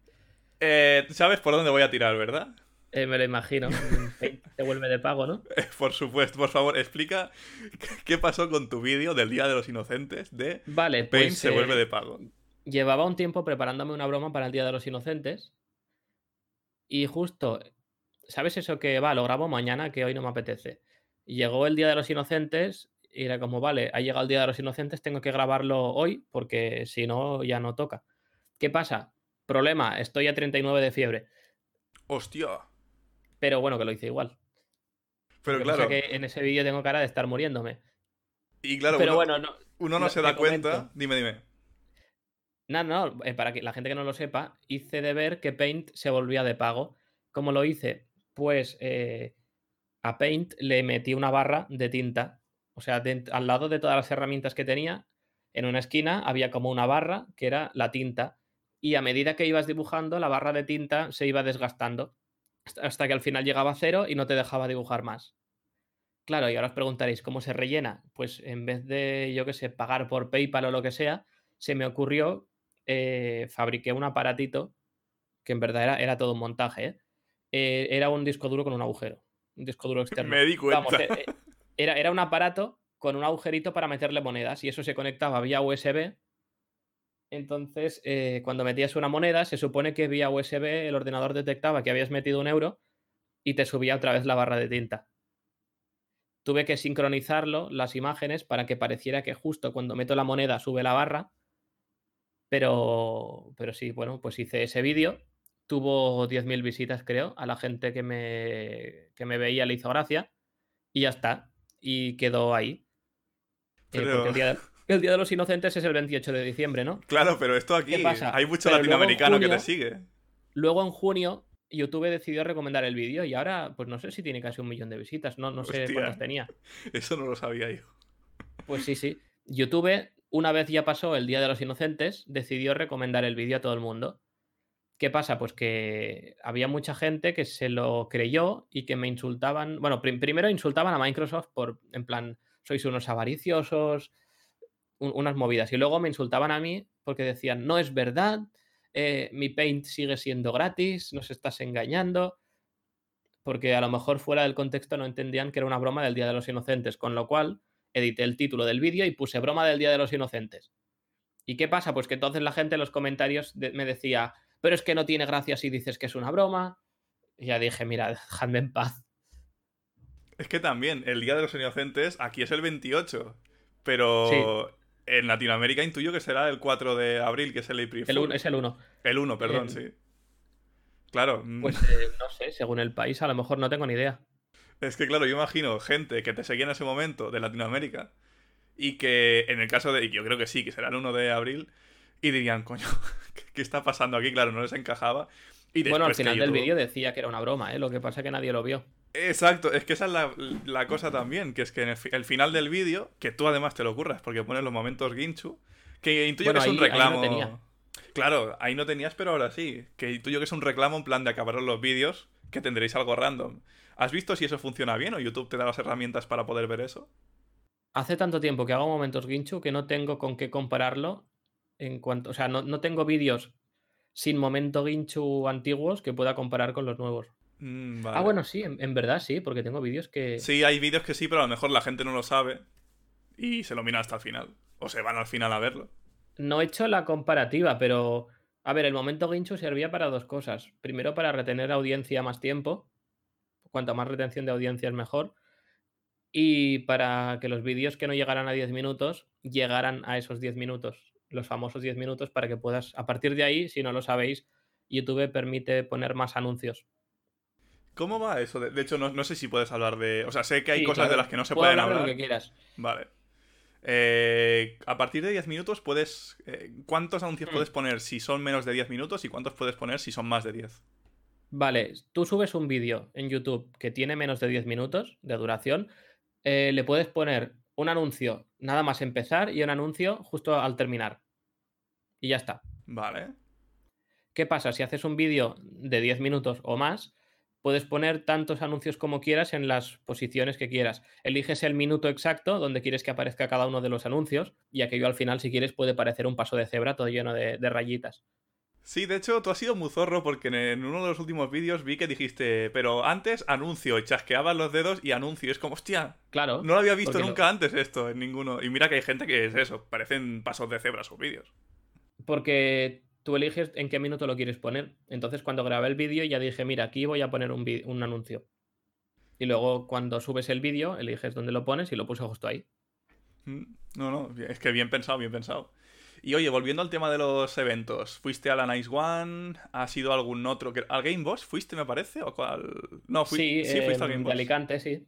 Eh, ¿Sabes por dónde voy a tirar, verdad? Eh, me lo imagino. <laughs> Te vuelve de pago, ¿no? Por supuesto, por favor, explica qué pasó con tu vídeo del Día de los Inocentes de vale, Paint pues, se vuelve de pago. Llevaba un tiempo preparándome una broma para el Día de los Inocentes y justo, ¿sabes eso que va? Lo grabo mañana, que hoy no me apetece. llegó el Día de los Inocentes y era como, vale, ha llegado el Día de los Inocentes, tengo que grabarlo hoy porque si no, ya no toca. ¿Qué pasa? Problema, estoy a 39 de fiebre. Hostia. Pero bueno, que lo hice igual. Pero claro. que en ese vídeo tengo cara de estar muriéndome. Y claro, Pero uno, bueno, no, uno no, se da cuenta. Dime, dime. No, no, eh, para que la gente que no lo sepa, hice de ver que Paint se volvía de pago. ¿Cómo lo hice? Pues eh, a Paint le metí una barra de tinta. O sea, al lado de todas las herramientas que tenía, en una esquina había como una barra que era la tinta. Y a medida que ibas dibujando, la barra de tinta se iba desgastando hasta que al final llegaba a cero y no te dejaba dibujar más. Claro, y ahora os preguntaréis, ¿cómo se rellena? Pues en vez de, yo qué sé, pagar por PayPal o lo que sea, se me ocurrió, eh, fabriqué un aparatito, que en verdad era, era todo un montaje, ¿eh? Eh, era un disco duro con un agujero, un disco duro externo. Me di cuenta. <laughs> era, era un aparato con un agujerito para meterle monedas y eso se conectaba vía USB entonces, eh, cuando metías una moneda, se supone que vía USB el ordenador detectaba que habías metido un euro y te subía otra vez la barra de tinta. Tuve que sincronizarlo, las imágenes, para que pareciera que justo cuando meto la moneda sube la barra. Pero, pero sí, bueno, pues hice ese vídeo. Tuvo 10.000 visitas, creo. A la gente que me, que me veía le hizo gracia. Y ya está. Y quedó ahí. Eh, el Día de los Inocentes es el 28 de diciembre, ¿no? Claro, pero esto aquí hay mucho latinoamericano que te sigue. Luego en junio YouTube decidió recomendar el vídeo y ahora, pues no sé si tiene casi un millón de visitas, no, no sé cuántas tenía. <laughs> Eso no lo sabía yo. Pues sí, sí. YouTube, una vez ya pasó el Día de los Inocentes, decidió recomendar el vídeo a todo el mundo. ¿Qué pasa? Pues que había mucha gente que se lo creyó y que me insultaban. Bueno, primero insultaban a Microsoft por, en plan, sois unos avariciosos, unas movidas. Y luego me insultaban a mí porque decían, no es verdad, eh, mi Paint sigue siendo gratis, nos estás engañando. Porque a lo mejor fuera del contexto no entendían que era una broma del Día de los Inocentes, con lo cual edité el título del vídeo y puse broma del Día de los Inocentes. ¿Y qué pasa? Pues que entonces la gente en los comentarios me decía, pero es que no tiene gracia si dices que es una broma. Y ya dije, mira, dejadme en paz. Es que también, el Día de los Inocentes aquí es el 28, pero en Latinoamérica intuyo que será el 4 de abril, que es el April El es el 1. El 1, perdón, sí. Claro. Mm. Pues eh, no sé, según el país, a lo mejor no tengo ni idea. Es que claro, yo imagino gente que te seguía en ese momento de Latinoamérica y que en el caso de, y yo creo que sí, que será el 1 de abril, y dirían, coño, <laughs> ¿qué está pasando aquí? Claro, no les encajaba. Y bueno, al final del vídeo decía que era una broma, ¿eh? lo que pasa es que nadie lo vio. Exacto, es que esa es la, cosa también, que es que en el, final del vídeo, que tú además te lo ocurras, porque pones los momentos Ginchu, que intuyo que es un reclamo. Claro, ahí no tenías, pero ahora sí. Que intuyo que es un reclamo en plan de acabar los vídeos, que tendréis algo random. ¿Has visto si eso funciona bien o YouTube te da las herramientas para poder ver eso? Hace tanto tiempo que hago momentos Ginchu que no tengo con qué compararlo en cuanto, o sea, no, tengo vídeos sin momento Ginchu antiguos que pueda comparar con los nuevos. Mm, ah, bueno, sí, en, verdad sí, porque tengo vídeos que. Sí, hay vídeos que sí, pero a lo mejor la gente no lo sabe y se lo mira hasta el final. O se van al final a verlo. No he hecho la comparativa, pero. A ver, el momento Ginchu servía para dos cosas. Primero, para retener audiencia más tiempo. Cuanto más retención de audiencia es mejor. Y para que los vídeos que no llegaran a 10 minutos llegaran a esos 10 minutos los famosos 10 minutos para que puedas, a partir de ahí, si no lo sabéis, YouTube permite poner más anuncios. ¿Cómo va eso? De, hecho, no, sé si puedes hablar de... O sea, sé que hay cosas de las que no se pueden hablar. lo que quieras. Vale. Eh, a partir de 10 minutos puedes... Eh, ¿Cuántos anuncios mm. puedes poner si son menos de 10 minutos y cuántos puedes poner si son más de 10? Vale, tú subes un vídeo en YouTube que tiene menos de 10 minutos de duración, eh, le puedes poner un anuncio nada más empezar y un anuncio justo al terminar. Y ya está. Vale. ¿Qué pasa? Si haces un vídeo de 10 minutos o más, puedes poner tantos anuncios como quieras en las posiciones que quieras. Eliges el minuto exacto donde quieres que aparezca cada uno de los anuncios y aquello al final, si quieres, puede parecer un paso de cebra todo lleno de, de rayitas. Sí, de hecho, tú has sido muy zorro porque en uno de los últimos vídeos vi que dijiste, pero antes anuncio y chasqueabas los dedos y anuncio. Es como, hostia, claro. No lo había visto nunca antes esto en ninguno. Y mira que hay gente que es eso, parecen pasos de cebra sus vídeos. Porque tú eliges en qué minuto lo quieres poner. Entonces, cuando grabé el vídeo, ya dije, mira, aquí voy a poner un, un anuncio. Y luego, cuando subes el vídeo, eliges dónde lo pones y lo puse justo ahí. Mm, no, no, es que bien pensado, bien pensado. Y oye, volviendo al tema de los eventos, ¿fuiste a la Nice One? ¿Ha sido algún otro? ¿Al Game Boss fuiste, me parece? ¿O cuál? No, sí, sí fuiste al Game Boss. De Alicante, sí.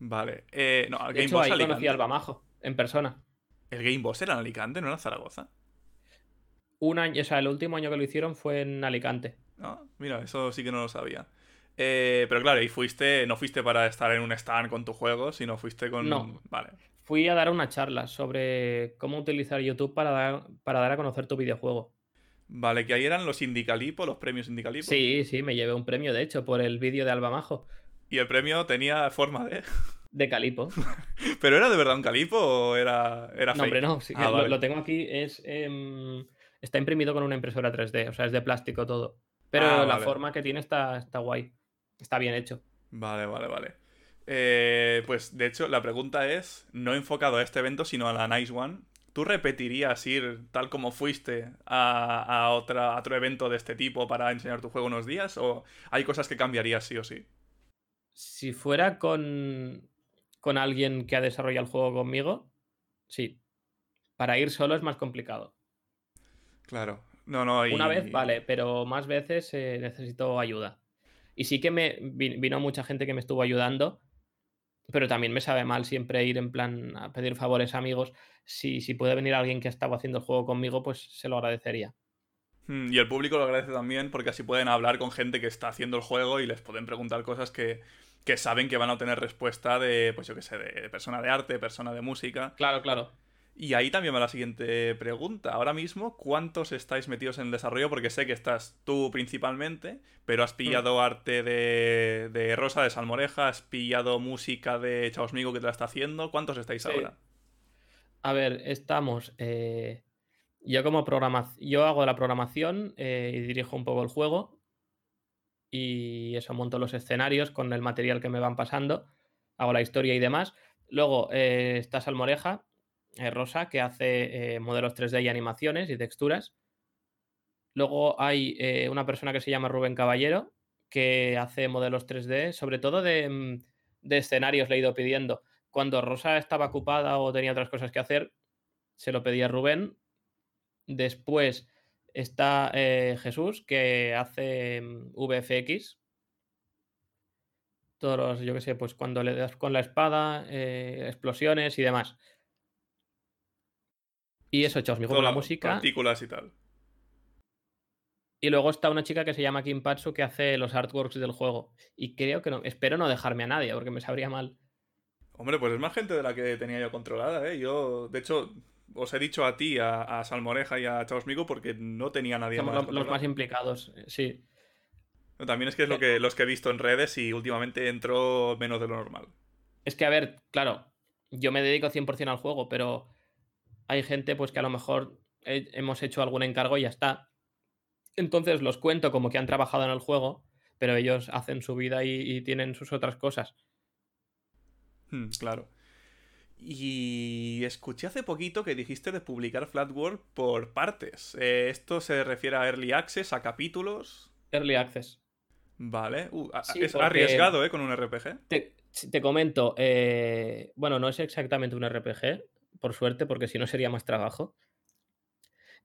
Vale. Eh, no, al Game Boss ahí Alicante. conocí al Bamajo, en persona. ¿El Game Boss era en Alicante, no era en Zaragoza? Un año, o sea, el último año que lo hicieron fue en Alicante. Ah, mira, eso sí que no lo sabía. Eh, pero claro, y fuiste, no fuiste para estar en un stand con tu juego, sino fuiste con. No. Vale fui a dar una charla sobre cómo utilizar YouTube para dar, para dar a conocer tu videojuego. Vale, que ahí eran los Indicalipo, los premios Indicalipo. Sí, sí, me llevé un premio, de hecho, por el vídeo de Alba Majo. ¿Y el premio tenía forma de...? <laughs> De calipo. ¿Pero era de verdad un calipo o era, era No, hombre, no. Ah, lo, tengo aquí. Es, em, está imprimido con una impresora 3D, o sea, es de plástico todo. Pero ah, la forma que tiene está, está guay. Está bien hecho. Vale, vale, vale. Eh, pues de hecho, la pregunta es, no enfocado a este evento, sino a la Nice One. ¿Tú repetirías ir tal como fuiste a, otra, otro evento de este tipo para enseñar tu juego unos días? ¿O hay cosas que cambiarías sí o sí? Si fuera con, con alguien que ha desarrollado el juego conmigo, sí. Para ir solo es más complicado. Claro. No, no, Una vez vale, pero más veces eh, necesito ayuda. Y sí que me vino mucha gente que me estuvo ayudando pero también me sabe mal siempre ir en plan a pedir favores a amigos. Si, si puede venir alguien que estaba haciendo el juego conmigo, pues se lo agradecería. Hmm, y el público lo agradece también porque así pueden hablar con gente que está haciendo el juego y les pueden preguntar cosas que, saben que van a tener respuesta de, pues yo qué sé, de persona de arte, persona de música. Claro, claro. Y ahí también va la siguiente pregunta. Ahora mismo, ¿cuántos estáis metidos en el desarrollo? Porque sé que estás tú principalmente, pero has pillado arte de, de, Rosa de Salmoreja, has pillado música de Chaosmigo que te la está haciendo. ¿Cuántos estáis ahora? A ver, estamos. Eh, yo como programación, yo hago la programación eh, y dirijo un poco el juego. Y eso monto los escenarios con el material que me van pasando. Hago la historia y demás. Luego eh, está Salmoreja, Rosa, que hace eh, modelos 3D y animaciones y texturas. Luego hay eh, una persona que se llama Rubén Caballero, que hace modelos 3D, sobre todo de, mm, escenarios, le he ido pidiendo. Cuando Rosa estaba ocupada o tenía otras cosas que hacer, se lo pedía Rubén. Después está Jesús, que hace mm, VFX. Todos los, yo qué sé, pues cuando le das con la espada, explosiones y demás. Y eso, Chaos, con la música. Partículas y tal. Y luego está una chica que se llama Kim Patsu que hace los artworks del juego. Y creo que no, espero no dejarme a nadie porque me sabría mal. Hombre, pues es más gente de la que tenía yo controlada, ¿eh? Yo, de hecho, os he dicho a ti, a, Salmoreja y a Chaos Migo porque no tenía nadie Somos más. Los, más implicados, eh, sí. También es que es lo eh, que, los que he visto en redes y últimamente entró menos de lo normal. Es que, a ver, claro, yo me dedico 100% al juego, pero hay gente pues que a lo mejor hemos hecho algún encargo y ya está. Entonces los cuento como que han trabajado en el juego, pero ellos hacen su vida y, tienen sus otras cosas. Hmm, claro. Y escuché hace poquito que dijiste de publicar Flatworld por partes. Eh, ¿Esto se refiere a Early Access, a capítulos? Early Access. Vale. Uh, es arriesgado, ¿eh? Con un RPG. Te, te comento. Eh, bueno, no es exactamente un RPG por suerte, porque si no sería más trabajo.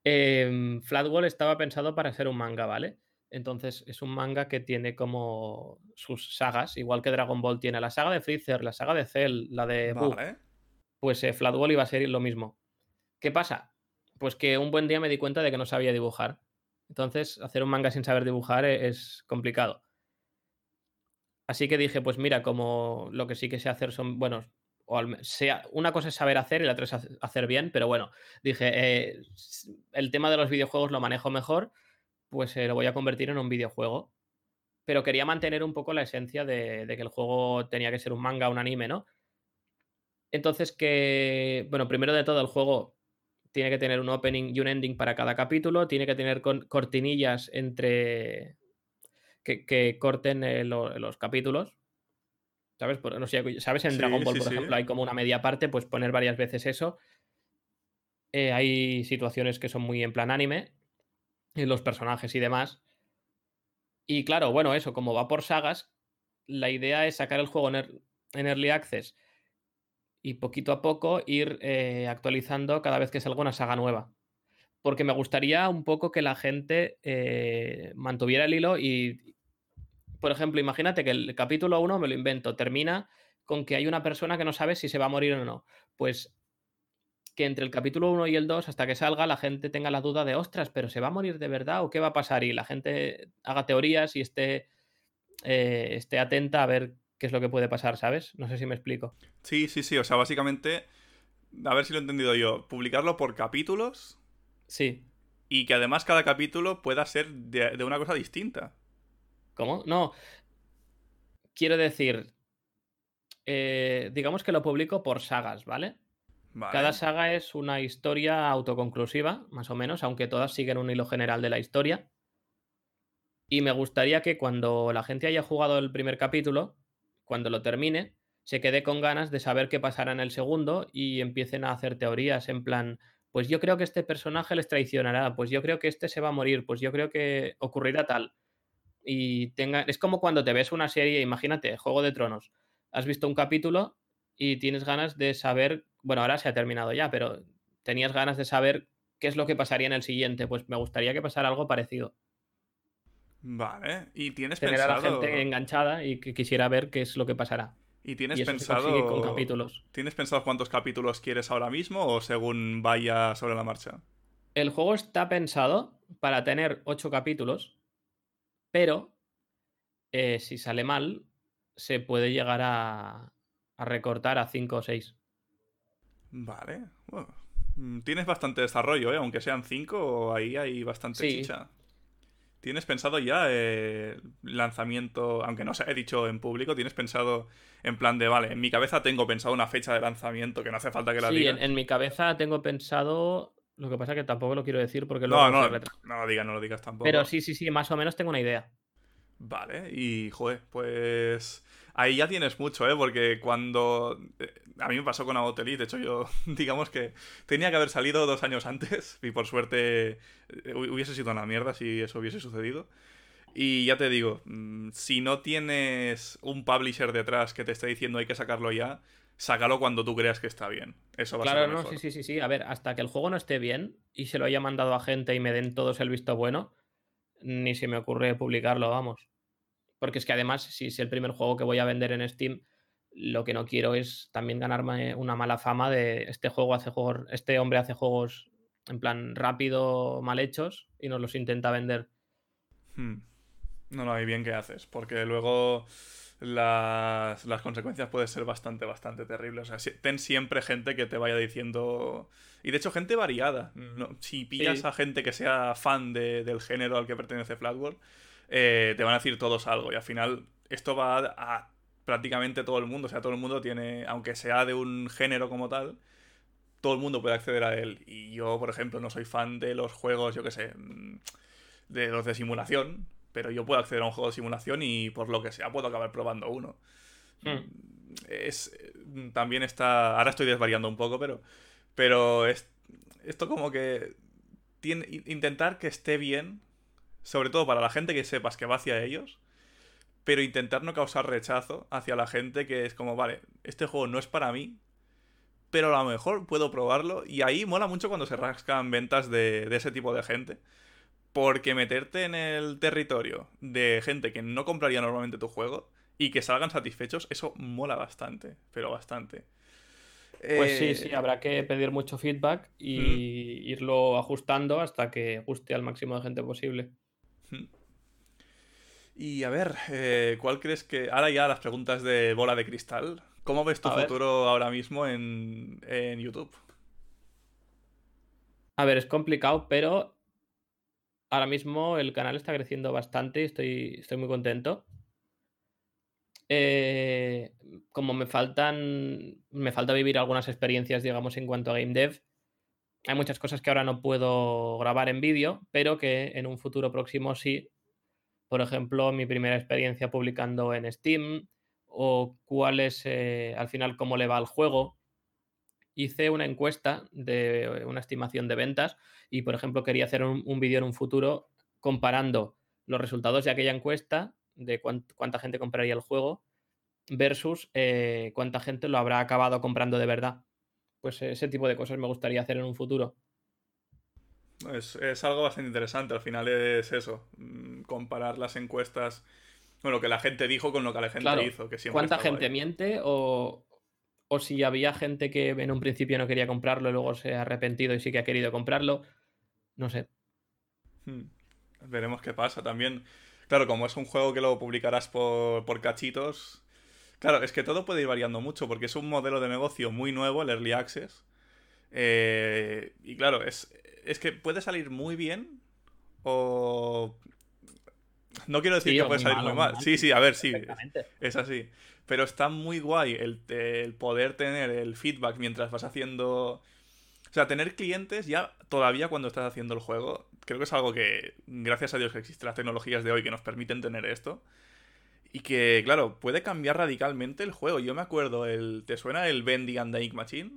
Eh, Flatwall estaba pensado para ser un manga, ¿vale? Entonces es un manga que tiene como sus sagas, igual que Dragon Ball tiene la saga de Freezer, la saga de Cell, la de vale. Pues eh, Flatwall iba a ser lo mismo. ¿Qué pasa? Pues que un buen día me di cuenta de que no sabía dibujar. Entonces, hacer un manga sin saber dibujar e-, es complicado. Así que dije, pues mira, como lo que sí que sé hacer son, bueno, sea, una cosa es saber hacer y la otra es hacer bien, pero bueno, dije, eh, el tema de los videojuegos lo manejo mejor, pues eh, lo voy a convertir en un videojuego. Pero quería mantener un poco la esencia de, que el juego tenía que ser un manga, un anime, ¿no? Entonces que, bueno, primero de todo el juego tiene que tener un opening y un ending para cada capítulo, tiene que tener cortinillas entre que, corten eh, los capítulos, ¿Sabes? no sé, ¿Sabes? En Dragon Ball, por ejemplo, hay como una media parte, pues poner varias veces eso. Eh, hay situaciones que son muy en plan anime, en los personajes y demás. Y claro, bueno, eso, como va por sagas, la idea es sacar el juego en, Early Access y poquito a poco ir eh, actualizando cada vez que salga una saga nueva. Porque me gustaría un poco que la gente eh, mantuviera el hilo y, por ejemplo, imagínate que el capítulo 1, me lo invento, termina con que hay una persona que no sabe si se va a morir o no. Pues que entre el capítulo 1 y el 2, hasta que salga, la gente tenga la duda de, ostras, pero ¿se va a morir de verdad o qué va a pasar? Y la gente haga teorías y esté, eh, esté atenta a ver qué es lo que puede pasar, ¿sabes? No sé si me explico. Sí, sí, sí. O sea, básicamente, a ver si lo he entendido yo, publicarlo por capítulos. Sí. Y que además cada capítulo pueda ser de una cosa distinta. ¿Cómo? No. Quiero decir, eh, digamos que lo publico por sagas, ¿vale? Cada saga es una historia autoconclusiva, más o menos, aunque todas siguen un hilo general de la historia. Y me gustaría que cuando la gente haya jugado el primer capítulo, cuando lo termine, se quede con ganas de saber qué pasará en el segundo y empiecen a hacer teorías en plan, pues yo creo que este personaje les traicionará, pues yo creo que este se va a morir, pues yo creo que ocurrirá tal y tenga. Es como cuando te ves una serie, imagínate, Juego de Tronos. Has visto un capítulo y tienes ganas de saber. Bueno, ahora se ha terminado ya, pero tenías ganas de saber qué es lo que pasaría en el siguiente. Pues me gustaría que pasara algo parecido. Vale. ¿Y tienes Tener a la gente enganchada y que quisiera ver qué es lo que pasará. ¿Y tienes pensado. con capítulos. ¿Tienes pensado cuántos capítulos quieres ahora mismo o según vaya sobre la marcha? El juego está pensado para tener ocho capítulos pero eh, si sale mal, se puede llegar a, recortar a 5 o 6. Vale. Mm, tienes bastante desarrollo, ¿eh? Aunque sean cinco, ahí hay bastante chicha. ¿Tienes pensado ya el lanzamiento, aunque no se he dicho en público, tienes pensado en plan de, vale, en mi cabeza tengo pensado una fecha de lanzamiento que no hace falta que la diga? Sí, en, mi cabeza tengo pensado, lo que pasa es que tampoco lo quiero decir porque luego... No, no, no lo digas, no lo digas tampoco. Pero sí, sí, sí, más o menos tengo una idea. Vale, y joder, pues ahí ya tienes mucho, ¿eh? Porque cuando... Eh, a mí me pasó con Agotelit, de hecho yo, <laughs> digamos que tenía que haber salido dos años antes y por suerte eh, hubiese sido una mierda si eso hubiese sucedido. Y ya te digo, mm, si no tienes un publisher detrás que te esté diciendo hay que sacarlo ya, sácalo cuando tú creas que está bien. Eso va a ser no, sí, sí, sí, sí. A ver, hasta que el juego no esté bien y se lo haya mandado a gente y me den todos el visto bueno, ni se me ocurre publicarlo, vamos. Porque es que además, si es el primer juego que voy a vender en Steam, lo que no quiero es también ganarme una mala fama de este juego hace juegos, este hombre hace juegos en plan rápido, mal hechos y nos los intenta vender. Hmm. No, no, y bien que haces, porque luego las, consecuencias pueden ser bastante, bastante terribles. O sea, ten siempre gente que te vaya diciendo... Y de hecho, gente variada. si pillas a gente que sea fan del género al que pertenece Flatworld, eh, te van a decir todos algo. Y al final esto va a, prácticamente todo el mundo. O sea, todo el mundo tiene, aunque sea de un género como tal, todo el mundo puede acceder a él. Y yo, por ejemplo, no soy fan de los juegos, yo qué sé, mm, de los de simulación. Pero yo puedo acceder a un juego de simulación y por lo que sea puedo acabar probando uno. Hmm. Es, también está... Ahora estoy desvariando un poco, pero... Pero es, esto como que... Tiene, intentar que esté bien sobre todo para la gente que sepas que va hacia ellos, pero intentar no causar rechazo hacia la gente que es como, vale, este juego no es para mí, pero a lo mejor puedo probarlo. Y ahí mola mucho cuando se rascan ventas de, ese tipo de gente. Porque meterte en el territorio de gente que no compraría normalmente tu juego y que salgan satisfechos, eso mola bastante, pero bastante. Pues sí, sí, eh, habrá que pedir mucho feedback y irlo ajustando hasta que guste al máximo de gente posible. Y a ver, eh, ¿cuál crees que... Ahora ya las preguntas de bola de cristal. ¿Cómo ves tu futuro ahora mismo en, YouTube? A ver, es complicado, pero ahora mismo el canal está creciendo bastante y estoy, estoy muy contento. Eh, como me faltan, me falta vivir algunas experiencias, digamos, en cuanto a game dev, hay muchas cosas que ahora no puedo grabar en vídeo, pero que en un futuro próximo sí. Por ejemplo, mi primera experiencia publicando en Steam o cuál es eh, al final cómo le va al juego. Hice una encuesta de una estimación de ventas y, por ejemplo, quería hacer un, vídeo en un futuro comparando los resultados de aquella encuesta, de cuánta gente compraría el juego, versus eh, cuánta gente lo habrá acabado comprando de verdad pues ese tipo de cosas me gustaría hacer en un futuro. Es, algo bastante interesante, al final es eso, mm, comparar las encuestas, con lo que la gente dijo con lo que la gente hizo. Que ¿Cuánta gente miente o, o si había gente que en un principio no quería comprarlo y luego se ha arrepentido y sí que ha querido comprarlo? No sé. Hmm. Veremos qué pasa. También, claro, como es un juego que lo publicarás por, por cachitos, Claro, es que todo puede ir variando mucho porque es un modelo de negocio muy nuevo, el Early Access. Eh, y claro, es, es que puede salir muy bien o... No quiero decir que puede salir muy mal. Sí, sí, a ver, sí. Es así. Pero está muy guay el, el, poder tener el feedback mientras vas haciendo... O sea, tener clientes ya todavía cuando estás haciendo el juego, creo que es algo que, gracias a Dios que existen las tecnologías de hoy que nos permiten tener esto. Y que, claro, puede cambiar radicalmente el juego. Yo me acuerdo, el, ¿te suena el Bendy and the Ink Machine?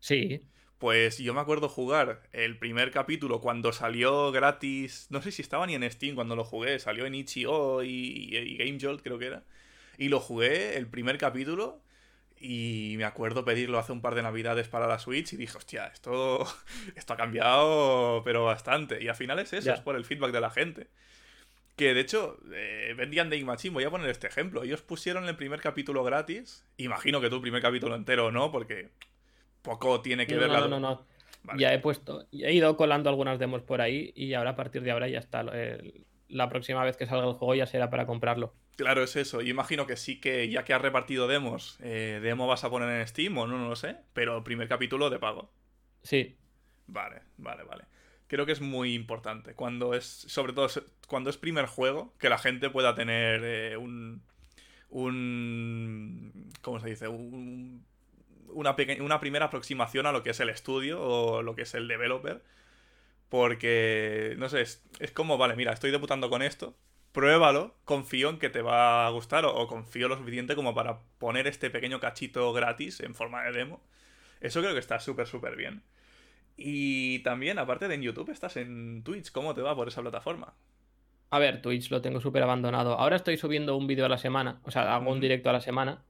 Sí. Pues yo me acuerdo jugar el primer capítulo cuando salió gratis. No sé si estaba ni en Steam cuando lo jugué. Salió en Itch.io y, y, GameJolt, creo que era. Y lo jugué el primer capítulo. Y me acuerdo pedirlo hace un par de navidades para la Switch. Y dije, hostia, esto, <laughs> esto ha cambiado, pero bastante. Y al final es eso, es por el feedback de la gente. Que de hecho, eh, vendían de Machine. Voy a poner este ejemplo. Ellos pusieron el primer capítulo gratis. Imagino que tú, primer capítulo entero no, porque poco tiene que ver la. No, no, no. Ya he puesto. He ido colando algunas demos por ahí y ahora a partir de ahora ya está. La próxima vez que salga el juego ya será para comprarlo. Claro, es eso. Yo imagino que sí que ya que has repartido demos, eh, demo vas a poner en Steam o no, no lo sé. Pero el primer capítulo de pago. Sí. Vale, vale, vale. Creo que es muy importante. Cuando es. Sobre todo cuando es primer juego, que la gente pueda tener eh, un. un. ¿Cómo se dice? Un, una, una primera aproximación a lo que es el estudio o lo que es el developer. Porque, no sé, es, es como, vale, mira, estoy debutando con esto, pruébalo, confío en que te va a gustar o, confío lo suficiente como para poner este pequeño cachito gratis en forma de demo. Eso creo que está súper, súper bien. Y también, aparte de en YouTube, estás en Twitch. ¿Cómo te va por esa plataforma? A ver, Twitch lo tengo súper abandonado. Ahora estoy subiendo un vídeo a la semana, o sea, hago un directo a la semana,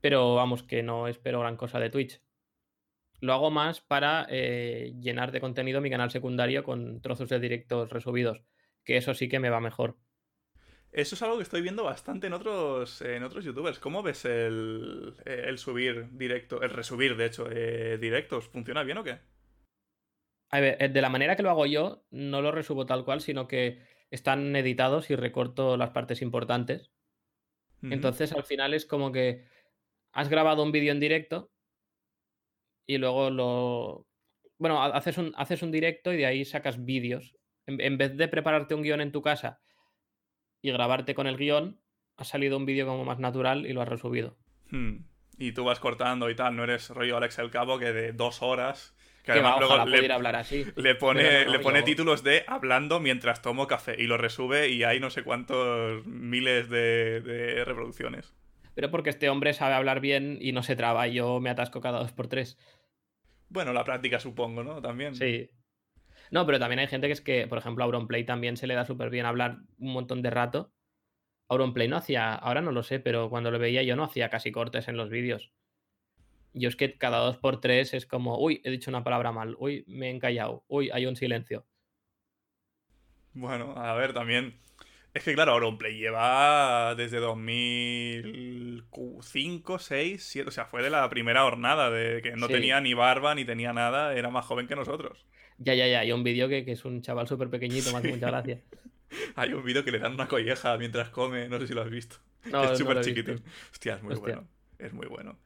pero vamos, que no espero gran cosa de Twitch. Lo hago más para eh, llenar de contenido mi canal secundario con trozos de directos resubidos, que eso sí que me va mejor. Eso es algo que estoy viendo bastante en otros, en otros youtubers. ¿Cómo ves el, el subir directo, el resubir, de hecho, eh, directos? ¿Funciona bien o qué? A ver, eh, de la manera que lo hago yo, no lo resubo tal cual, sino que están editados y recorto las partes importantes. Entonces, al final es como que has grabado un vídeo en directo y luego lo... Bueno, haces un, haces un directo y de ahí sacas vídeos. En, vez de prepararte un guion en tu casa y grabarte con el guion, ha salido un vídeo como más natural y lo has resubido. Hmm. Y tú vas cortando y tal, no eres rollo Alex el Cabo que de dos horas que, además luego le, hablar así. Le <laughs> pone, le pone títulos de hablando mientras tomo café y lo resube y hay no sé cuántos miles de, reproducciones. Pero porque este hombre sabe hablar bien y no se traba, y yo me atasco cada dos por tres. Bueno, la práctica supongo, ¿no? También. Sí. No, pero también hay gente que es que, por ejemplo, a Auronplay también se le da súper bien hablar un montón de rato. Auronplay no hacía, ahora no lo sé, pero cuando lo veía yo no hacía casi cortes en los vídeos. Yo es que cada dos por tres es como, uy, he dicho una palabra mal, uy, me he encallado, uy, hay un silencio. Bueno, a ver, también. Es que claro, Auronplay lleva desde 2005, 6, 7, o sea, fue de la primera jornada, de que no tenía ni barba ni tenía nada, era más joven que nosotros. Ya, ya, ya, hay un vídeo que, es un chaval súper pequeñito, más muchas gracias. <laughs> hay un vídeo que le dan una colleja mientras come, no sé si lo has visto. <laughs> es súper chiquito. Hostia, es muy bueno. Es muy bueno.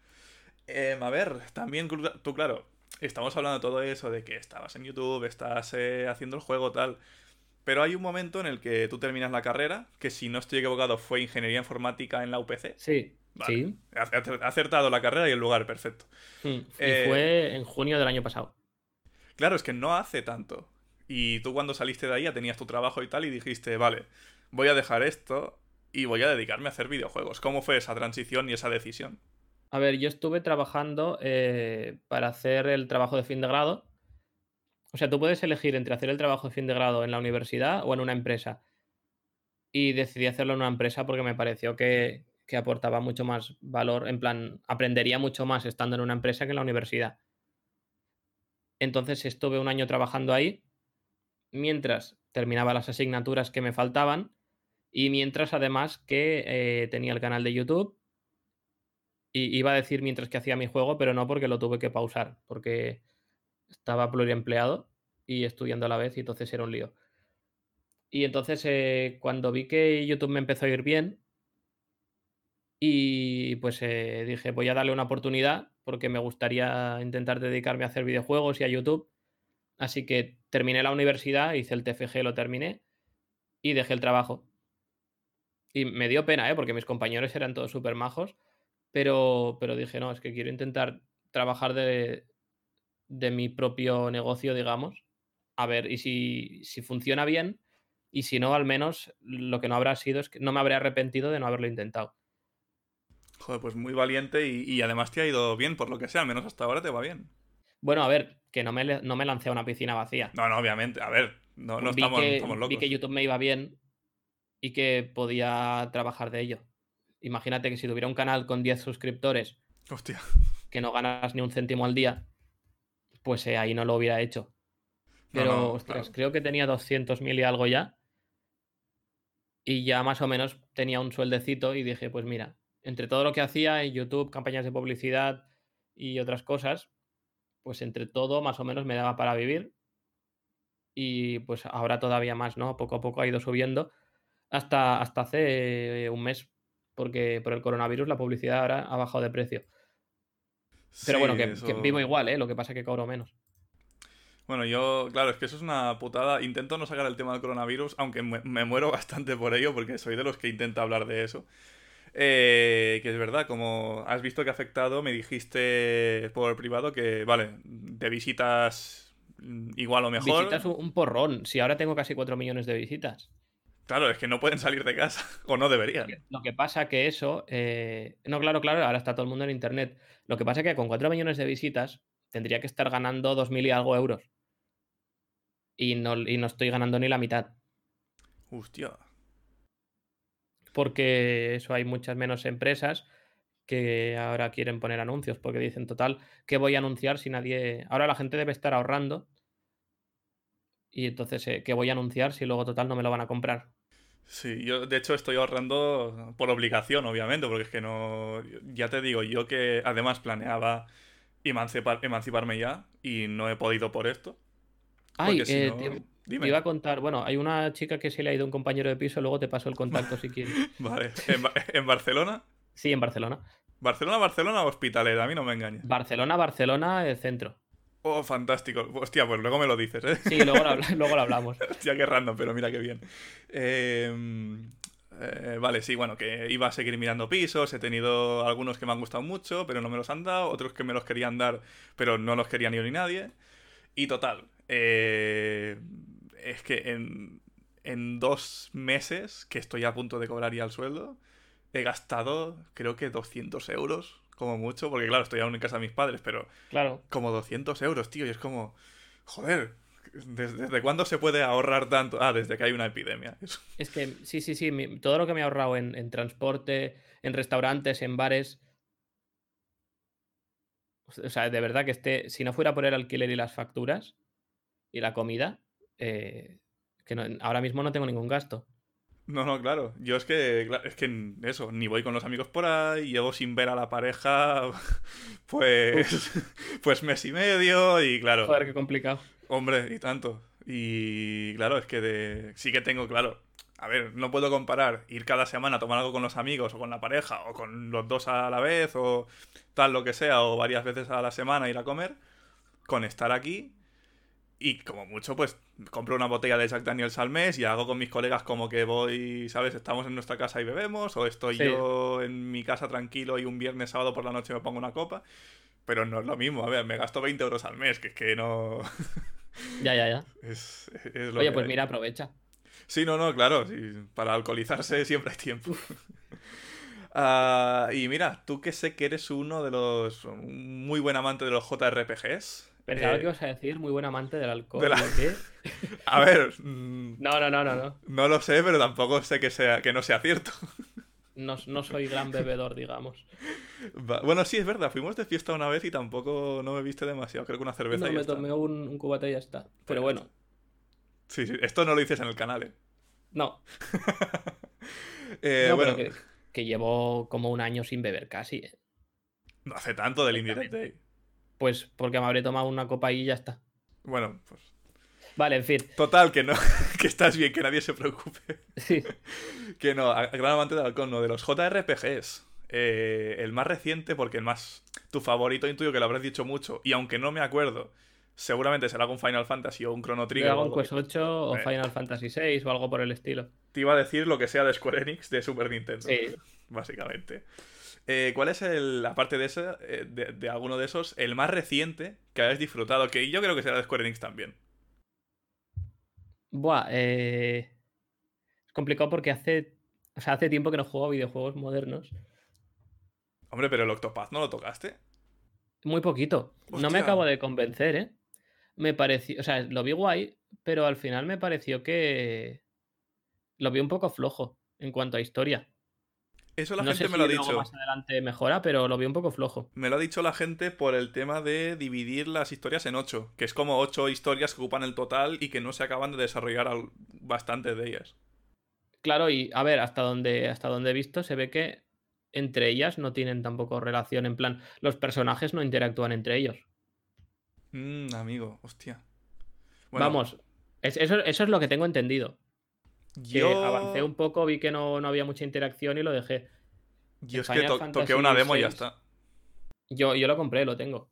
Em, a ver, también tú, claro, estamos hablando de todo eso, de que estabas en YouTube, estás eh, haciendo el juego, tal. Pero hay un momento en el que tú terminas la carrera, que si no estoy equivocado fue Ingeniería Informática en la UPC. Sí. Sí. Ha acertado la carrera y el lugar, perfecto. Mm, y eh, fue en junio del año pasado. Claro, es que no hace tanto. Y tú cuando saliste de ahí ya tenías tu trabajo y tal y dijiste, vale, voy a dejar esto y voy a dedicarme a hacer videojuegos. ¿Cómo fue esa transición y esa decisión? A ver, yo estuve trabajando eh, para hacer el trabajo de fin de grado. O sea, tú puedes elegir entre hacer el trabajo de fin de grado en la universidad o en una empresa. Y decidí hacerlo en una empresa porque me pareció que, que aportaba mucho más valor. En plan, aprendería mucho más estando en una empresa que en la universidad. Entonces estuve un año trabajando ahí mientras terminaba las asignaturas que me faltaban y mientras además que eh, tenía el canal de YouTube y iba a decir mientras que hacía mi juego, pero no porque lo tuve que pausar, porque estaba pluriempleado y estudiando a la vez y entonces era un lío. Y entonces eh, cuando vi que YouTube me empezó a ir bien, y pues eh, dije, voy a darle una oportunidad porque me gustaría intentar dedicarme a hacer videojuegos y a YouTube. Así que terminé la universidad, hice el TFG, lo terminé y dejé el trabajo. Y me dio pena, ¿eh? porque mis compañeros eran todos súper majos pero, pero dije, no, es que quiero intentar trabajar de, de mi propio negocio, digamos. A ver, y si, si, funciona bien, y si no, al menos lo que no habrá sido es que no me habré arrepentido de no haberlo intentado. Joder, pues muy valiente y, además te ha ido bien, por lo que sea, al menos hasta ahora te va bien. Bueno, a ver, que no me, no me lancé a una piscina vacía. No, no, obviamente, a ver, no, no estamos, estamos locos. Vi que YouTube me iba bien y que podía trabajar de ello. Imagínate que si tuviera un canal con 10 suscriptores, Hostia. que no ganas ni un céntimo al día, pues eh, ahí no lo hubiera hecho. Pero, ostras, creo que tenía 200.000 y algo ya. Y ya más o menos tenía un sueldecito y dije, pues mira, entre todo lo que hacía en YouTube, campañas de publicidad y otras cosas, pues entre todo más o menos me daba para vivir. Y pues ahora todavía más, ¿no? Poco a poco ha ido subiendo hasta, hasta hace un mes porque por el coronavirus la publicidad ahora ha bajado de precio. Pero bueno, que, vivo igual, ¿eh? lo que pasa es que cobro menos. Bueno, yo, claro, es que eso es una putada. Intento no sacar el tema del coronavirus, aunque me, me muero <laughs> bastante por ello, porque soy de los que intenta hablar de eso. Eh, que es verdad, como has visto que ha afectado, me dijiste por privado que, vale, de visitas mm, igual o mejor. Visitas un un porrón. Si ahora tengo casi 4 millones de visitas. Claro, es que no pueden salir de casa, <laughs> o no deberían. Lo que pasa que eso. eh, No, claro, claro, ahora está todo el mundo en internet. Lo que pasa que con 4 millones de visitas tendría que estar ganando 2.000 y algo euros. Y no, y no estoy ganando ni la mitad. Hostia. Porque eso hay muchas menos empresas que ahora quieren poner anuncios. Porque dicen, total, ¿qué voy a anunciar si nadie. Ahora la gente debe estar ahorrando. Y entonces, eh, ¿qué voy a anunciar si luego total no me lo van a comprar? Sí, yo de hecho estoy ahorrando por obligación, obviamente, porque es que no... Ya te digo, yo que además planeaba emancipar, emanciparme ya y no he podido por esto. Ay, si eh, no... te, iba a contar. Bueno, hay una chica que se le ha ido un compañero de piso, luego te paso el contacto si quieres. <laughs> Vale, ¿En, en Barcelona? Sí, en Barcelona. Barcelona, Barcelona, Hospitalet, a mí no me engañes. Barcelona, Barcelona, el centro. Oh, fantástico. Hostia, pues luego me lo dices, ¿eh? Sí, luego lo, <laughs> luego lo hablamos. Hostia, qué random, pero mira qué bien. Eh, eh, vale, sí, bueno, que iba a seguir mirando pisos. He tenido algunos que me han gustado mucho, pero no me los han dado. Otros que me los querían dar, pero no los quería ni yo ni nadie. Y total, eh, es que en, en dos meses, que estoy a punto de cobrar ya el sueldo, he gastado creo que 200 euros, como mucho, porque claro, estoy aún en casa de mis padres, pero Claro. como 200 euros, tío, y es como, joder, ¿desde, desde cuándo se puede ahorrar tanto? Ah, desde que hay una epidemia. Es- <laughs> Es que sí, sí, sí. mi- todo lo que me he ahorrado en, en transporte, en restaurantes, en bares. O sea, de verdad que este, si no fuera por el alquiler y las facturas y la comida, eh, que no- ahora mismo no tengo ningún gasto. No, no, claro. Yo es que, es que eso, ni voy con los amigos por ahí, llevo sin ver a la pareja, <laughs> pues, <laughs> pues mes y medio, y claro, Joder, qué complicado. hombre, y tanto. Y claro, es que de, sí que tengo, claro, a ver, no puedo comparar ir cada semana a tomar algo con los amigos o con la pareja o con los dos a la vez o tal lo que sea o varias veces a la semana ir a comer con estar aquí y como mucho pues compro una botella de Jack Daniels al mes y hago con mis colegas como que voy, ¿sabes? Estamos en nuestra casa y bebemos o estoy Sí. yo en mi casa tranquilo y un viernes sábado por la noche me pongo una copa. Pero no es lo mismo, a ver, me gasto 20 euros al mes, que es que no... <laughs> Ya, ya, ya. es, es lo Oye, que pues hay. mira, aprovecha. Sí, no, no, claro. sí, para alcoholizarse <laughs> siempre hay tiempo. <laughs> Ah, y mira, tú que sé que eres uno de los. un muy buen amante de los JRPGs. Pensaba eh, que ibas a decir muy buen amante del alcohol. de la- ¿o qué? <laughs> A ver, mm, No, no, no, no, no. no lo sé, pero tampoco sé que, sea, que no sea cierto. <laughs> No, no soy gran bebedor, digamos. Bueno, sí, es verdad. Fuimos de fiesta una vez y tampoco no me viste demasiado. Creo que una cerveza No, y me está. tomé un, un cubata y ya está. Pero Pues bueno, Sí, sí, esto no lo dices en el canal, ¿eh? no. <laughs> Eh, no, bueno, pero que, que llevo como un año sin beber casi. ¿eh? no hace tanto del Indie Day. Pues porque me habré tomado una copa y ya está. Bueno, pues. Vale, en fin. Total, que no, <laughs> que estás bien, que nadie se preocupe. <laughs> Sí. Que no, a- gran amante del halcón, no, de los JRPGs. Eh, el más reciente, porque el más. Tu favorito intuyo que lo habrás dicho mucho. Y aunque no me acuerdo, seguramente será algún Final Fantasy o un Chrono Trigger. Dragon. Quest 8 o Eh. Final Fantasy 6 o algo por el estilo. Te iba a decir lo que sea de Square Enix de Super Nintendo. Sí. Básicamente. Eh, ¿Cuál es el, aparte de ese, eh, de, de alguno de esos, el más reciente que hayas disfrutado? Que yo creo que será de Square Enix también. Buah, eh... es complicado porque hace, o sea, hace tiempo que no juego a videojuegos modernos. Hombre, pero el Octopath no lo tocaste. Muy poquito. No me acabo de convencer, ¿eh? Me pareció, o sea, lo vi guay, pero al final me pareció que lo vi un poco flojo en cuanto a historia. Eso la no gente sé me si lo ha luego dicho. más adelante mejora, pero lo vi un poco flojo. Me lo ha dicho la gente por el tema de dividir las historias en ocho. Que es como ocho historias que ocupan el total y que no se acaban de desarrollar bastantes de ellas. Claro, y a ver, hasta donde, hasta donde he visto, se ve que entre ellas no tienen tampoco relación. En plan, los personajes no interactúan entre ellos. Mmm, amigo, hostia. Bueno, Vamos, es- eso, eso es lo que tengo entendido. Que yo, avancé un poco, vi que no, no había mucha interacción y lo dejé. yo es Final que to- Fantasy toqué una demo y ya está. Yo, yo lo compré, lo tengo.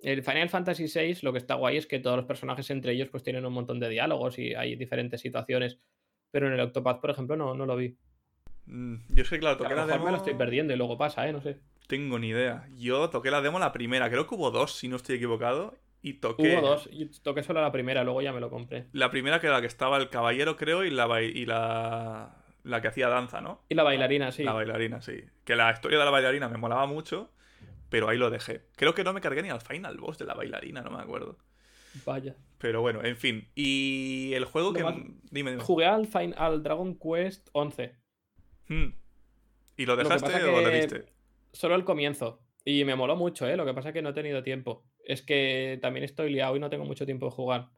El Final Fantasy VI lo que está guay es que todos los personajes entre ellos pues tienen un montón de diálogos y hay diferentes situaciones. Pero en el Octopath, por ejemplo, no, no lo vi. Mm, yo es que, claro, toqué a lo la demo. me lo estoy perdiendo y luego pasa, ¿eh? No sé. Tengo ni idea. Yo toqué la demo la primera, creo que hubo dos, si no estoy equivocado. Y toqué. Hubo dos, y toqué solo la primera, luego ya me lo compré. La primera que era la que estaba el caballero, creo, y la, y la, la que hacía danza, ¿no? Y la bailarina, sí. La bailarina, sí. Que la historia de la bailarina me molaba mucho, pero ahí lo dejé. Creo que no me cargué ni al final boss de la bailarina, no me acuerdo. Vaya. Pero bueno, en fin. Y el juego Lo que... más- Dime, dime. Jugué al, fin- al Dragon Quest 11. Hmm. ¿Y lo Lo dejaste pasa o que- diste? Solo el comienzo. Y me moló mucho, ¿eh? Lo que pasa es que no he tenido tiempo. Es que también estoy liado y no tengo mucho tiempo de jugar.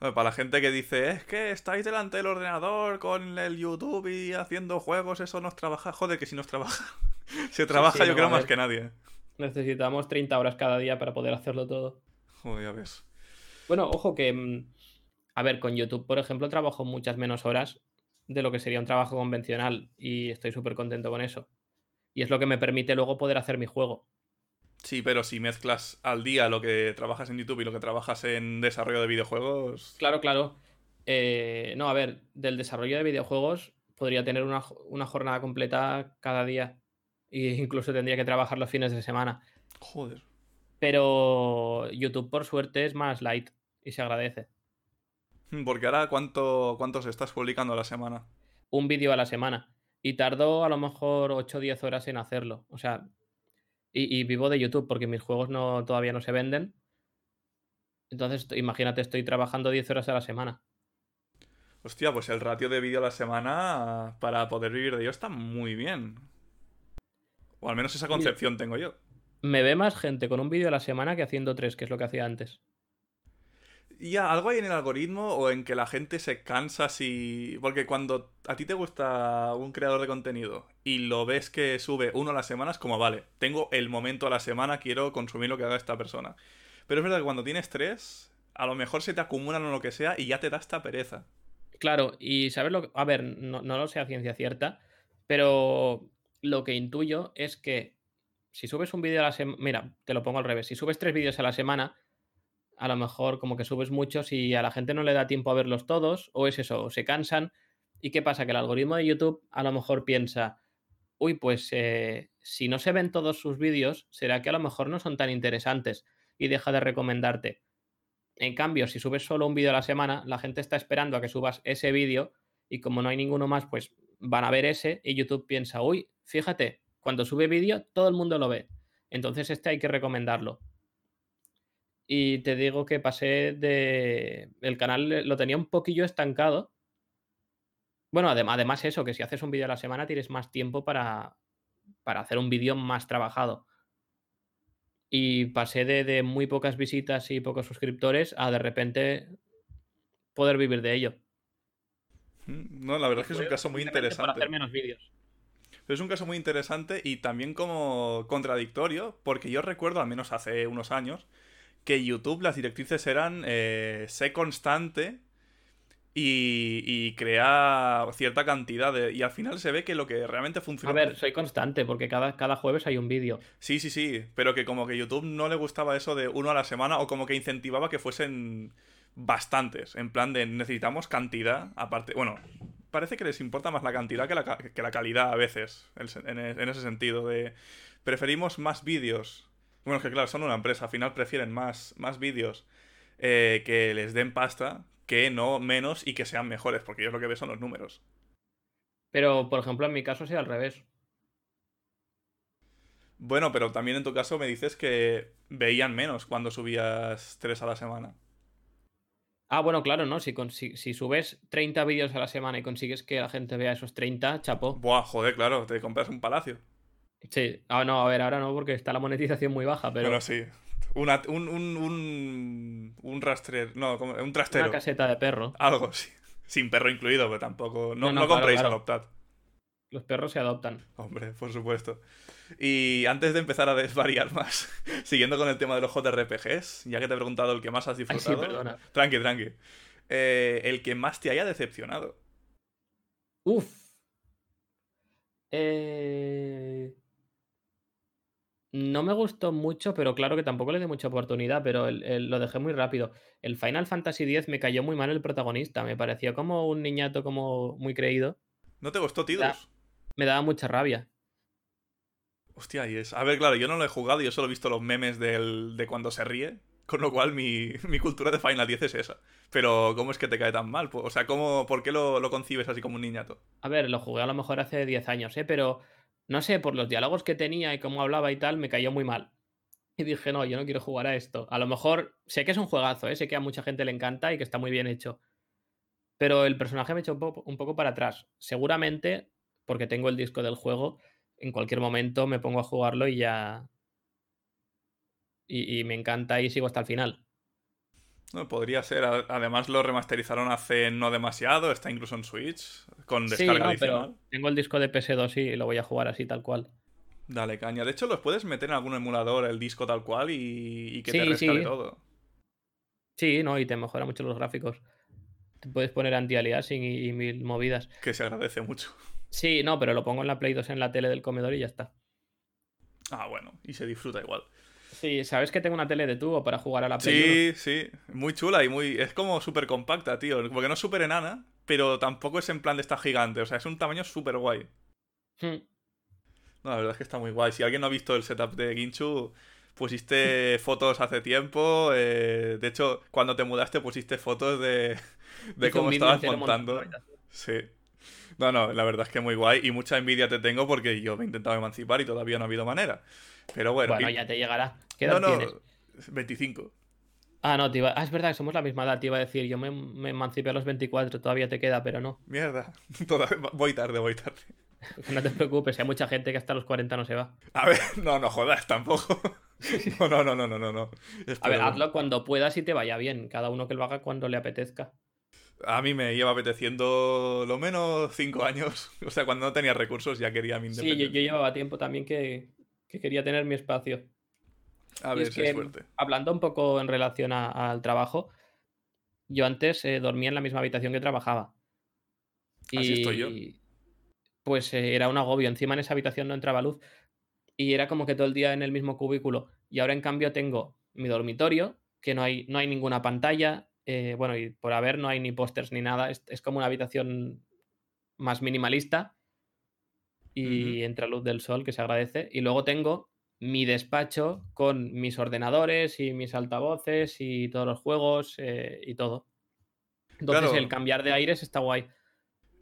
Bueno, para la gente que dice, es que estáis delante del ordenador con el YouTube y haciendo juegos, eso nos trabaja. Joder, que si nos trabaja. <laughs> Se trabaja, sí, yo no, creo, más que nadie. Necesitamos 30 horas cada día para poder hacerlo todo. Joder, ya ves. Bueno, ojo que, mm, a ver, con YouTube, por ejemplo, trabajo muchas menos horas de lo que sería un trabajo convencional y estoy súper contento con eso. Y es lo que me permite luego poder hacer mi juego. Sí, pero si mezclas al día lo que trabajas en YouTube y lo que trabajas en desarrollo de videojuegos. Claro, claro. Eh, no, a ver, del desarrollo de videojuegos podría tener una, una jornada completa cada día. E <laughs> incluso tendría que trabajar los fines de semana. Joder. Pero YouTube, por suerte, es más light y se agradece. Hmm, Porque ahora, ¿cuánto, ¿cuántos estás publicando a la semana? Un vídeo a la semana. Y tardó a lo mejor 8 o 10 horas en hacerlo. O sea, y, y vivo de YouTube porque mis juegos no, todavía no se venden. Entonces, imagínate, estoy trabajando 10 horas a la semana. Hostia, pues el ratio de vídeo a la semana para poder vivir de ello está muy bien. O al menos esa concepción tengo yo. Me ve más gente con un vídeo a la semana que haciendo tres, que es lo que hacía antes. Ya, algo hay en el algoritmo o en que la gente se cansa si... Porque cuando a ti te gusta un creador de contenido y lo ves que sube uno a la semana, es como, vale, tengo el momento a la semana, quiero consumir lo que haga esta persona. Pero es verdad que cuando tienes tres, a lo mejor se te acumulan o lo que sea y ya te da esta pereza. Claro, y ¿sabes lo que.? A ver, no, no lo sé a ciencia cierta, pero lo que intuyo es que si subes un vídeo a la semana. Mira, te lo pongo al revés. Si subes tres vídeos a la semana, a lo mejor como que subes muchos y a la gente no le da tiempo a verlos todos, o es eso, o se cansan. ¿Y qué pasa? Que el algoritmo de YouTube a lo mejor piensa, uy, pues eh, si no se ven todos sus vídeos, será que a lo mejor no son tan interesantes y deja de recomendarte. En cambio, si subes solo un vídeo a la semana, la gente está esperando a que subas ese vídeo y como no hay ninguno más, pues van a ver ese y YouTube piensa, uy, fíjate, cuando sube vídeo todo el mundo lo ve. Entonces este hay que recomendarlo. Y te digo que pasé de... El canal lo tenía un poquillo estancado. Bueno, adem- además eso, que si haces un vídeo a la semana tienes más tiempo para, para hacer un vídeo más trabajado. Y pasé de, de muy pocas visitas y pocos suscriptores a de repente poder vivir de ello. Mm, No, la verdad es que es un caso muy interesante. hacer menos vídeos. Pero es un caso muy interesante y también como contradictorio, porque yo recuerdo, al menos hace unos años, que YouTube las directrices eran eh, sé constante y, y crea cierta cantidad de... Y al final se ve que lo que realmente funciona... A ver, soy constante porque cada, cada jueves hay un vídeo. Sí, sí, sí, pero que como que YouTube no le gustaba eso de uno a la semana o como que incentivaba que fuesen bastantes, en plan de necesitamos cantidad, aparte, bueno, parece que les importa más la cantidad que la, que la calidad a veces, en, en ese sentido de preferimos más vídeos. Bueno, es que claro, son una empresa, al final prefieren más, más vídeos eh, que les den pasta que no menos y que sean mejores, porque ellos lo que ven son los números. Pero, por ejemplo, en mi caso sería al revés. Bueno, pero también en tu caso me dices que veían menos cuando subías tres a la semana. Ah, bueno, claro, ¿no? Si, si subes 30 vídeos a la semana y consigues que la gente vea esos 30, chapo. Buah, joder, claro, te compras un palacio. Sí. Ah, no, a ver, ahora no, porque está la monetización muy baja, pero Bueno, sí. Una- un, un, un, un. No, un trastero. una caseta de perro. Algo, sí. Sin perro incluido, pero tampoco. No, No, no, no claro, compréis, claro. adoptad. Los perros se adoptan. Hombre, por supuesto. Y antes de empezar a desvariar más, <laughs> siguiendo con el tema de los JRPGs, ya que te he preguntado el que más has Ay, sí, disfrutado. perdona. Tranqui, tranqui. Eh, el que más te haya decepcionado. Uf. Eh... No me gustó mucho, pero claro que tampoco le di mucha oportunidad, pero el el lo dejé muy rápido. El Final Fantasy X me cayó muy mal el protagonista, me pareció como un niñato como muy creído. ¿No te gustó Me da Tidus? me daba mucha rabia. Hostia, y es. A ver, claro, yo no lo he jugado, yo solo he visto los memes del, de cuando se ríe. Con lo cual mi, <laughs> mi cultura de Final 10 es esa. Pero, ¿cómo es que te cae tan mal? O sea, ¿cómo, ¿por qué lo, lo concibes así como un niñato? A ver, lo jugué a lo mejor hace 10 años, ¿eh? Pero no sé, por los diálogos que tenía y cómo hablaba y tal, me cayó muy mal. Y dije: "No, yo no quiero jugar a esto". A lo mejor sé que es un juegazo, ¿eh? Sé que a mucha gente le encanta y que está muy bien hecho. Pero el personaje me echó un poco un poco para atrás. Seguramente, porque tengo el disco del juego, en cualquier momento me pongo a jugarlo y ya y y me encanta y sigo hasta el final. No, podría ser. Además lo remasterizaron hace no demasiado, está incluso en Switch, con Sí, descarga no, adicional. pero tengo el disco de PS2 y lo voy a jugar así tal cual. Dale, caña. De hecho, los puedes meter en algún emulador el disco tal cual y, y que te Sí, rescate sí. todo. Sí, no, y te mejora mucho los gráficos. Te puedes poner anti-aliasing y y mil movidas. Que se agradece mucho. Sí, no, pero lo pongo en la Play 2 en la tele del comedor y ya está. Ah, bueno, y se disfruta igual. Sí, ¿sabes que tengo una tele de tubo para jugar a la Play 1? Sí, sí, muy chula y muy. Es como súper compacta, tío. Porque no es súper enana, pero tampoco es en plan de esta gigante. O sea, es un tamaño súper guay. Hmm. No, la verdad es que está muy guay. Si alguien no ha visto el setup de Ginchu, pusiste <laughs> fotos hace tiempo. eh, de hecho, cuando te mudaste, pusiste fotos de, de cómo estabas montando. Sí. No, no, la verdad es que muy guay. Y mucha envidia te tengo porque yo me he intentado emancipar y todavía no ha habido manera. Pero bueno. Bueno, y- ya te llegará. ¿Qué edad no, tienes? 25. Ah, no, te iba... ah, es verdad que somos la misma edad, te iba a decir. Yo me, me emancipé a los 24, todavía te queda, pero no. Mierda. <laughs> Voy tarde, voy tarde. <laughs> No te preocupes, hay mucha gente que hasta los 40 no se va. A ver, <laughs> no, no jodas tampoco. No, no, no, no, no, no. no. A ver, Espero- hazlo cuando puedas y te vaya bien. Cada uno que lo haga cuando le apetezca. A mí me lleva apeteciendo lo menos 5 años. <laughs> O sea, cuando no tenía recursos ya quería mi Sí, yo, independencia. yo llevaba tiempo también que, que quería tener mi espacio. A Y ver es que, suerte. hablando un poco en relación a- al trabajo, yo antes eh, dormía en la misma habitación que trabajaba. Así estoy yo. Y pues eh, era un agobio. Encima en esa habitación no entraba luz. Y era como que todo el día en el mismo cubículo. Y ahora en cambio tengo mi dormitorio, que no hay, no hay ninguna pantalla. Eh, bueno, y por haber no hay ni pósters ni nada. Es, es como una habitación más minimalista. Y entra luz del sol, que se agradece. Y luego tengo mi despacho con mis ordenadores y mis altavoces y todos los juegos eh, y todo. Entonces Claro. el cambiar de aires está guay.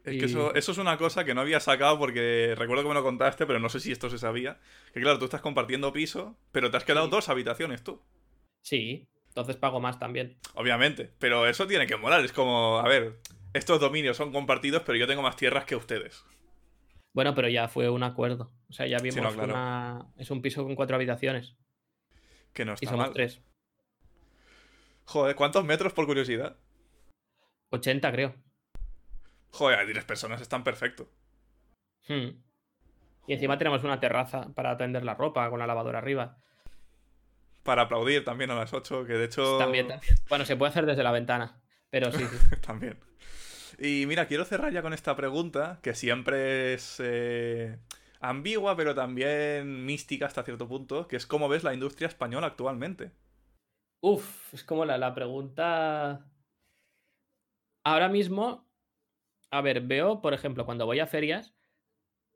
Es que eso, eso es una cosa que no había sacado porque recuerdo que me lo contaste, pero no sé si esto se sabía. Que claro, tú estás compartiendo piso, pero te has quedado Sí. dos habitaciones tú. Sí, entonces pago más también. Obviamente. Pero eso tiene que molar. Es como, a ver, estos dominios son compartidos, pero yo tengo más tierras que ustedes. Bueno, pero ya fue un acuerdo. O sea, ya vimos Sí, no, claro. una... Es un piso con cuatro habitaciones. Que no Y está somos mal. tres. Joder, ¿cuántos metros por curiosidad? 80, creo. Joder, 10 personas están perfecto. Hmm. Y encima tenemos una terraza para tender la ropa con la lavadora arriba. Para aplaudir también a las 8, que de hecho. También, también. Bueno, se puede hacer desde la ventana. Pero sí, sí. <laughs> También. Y mira, quiero cerrar ya con esta pregunta, que siempre es eh, ambigua, pero también mística hasta cierto punto, que es cómo ves la industria española actualmente. Uf, es como la, la pregunta. Ahora mismo, a ver, veo, por ejemplo, cuando voy a ferias,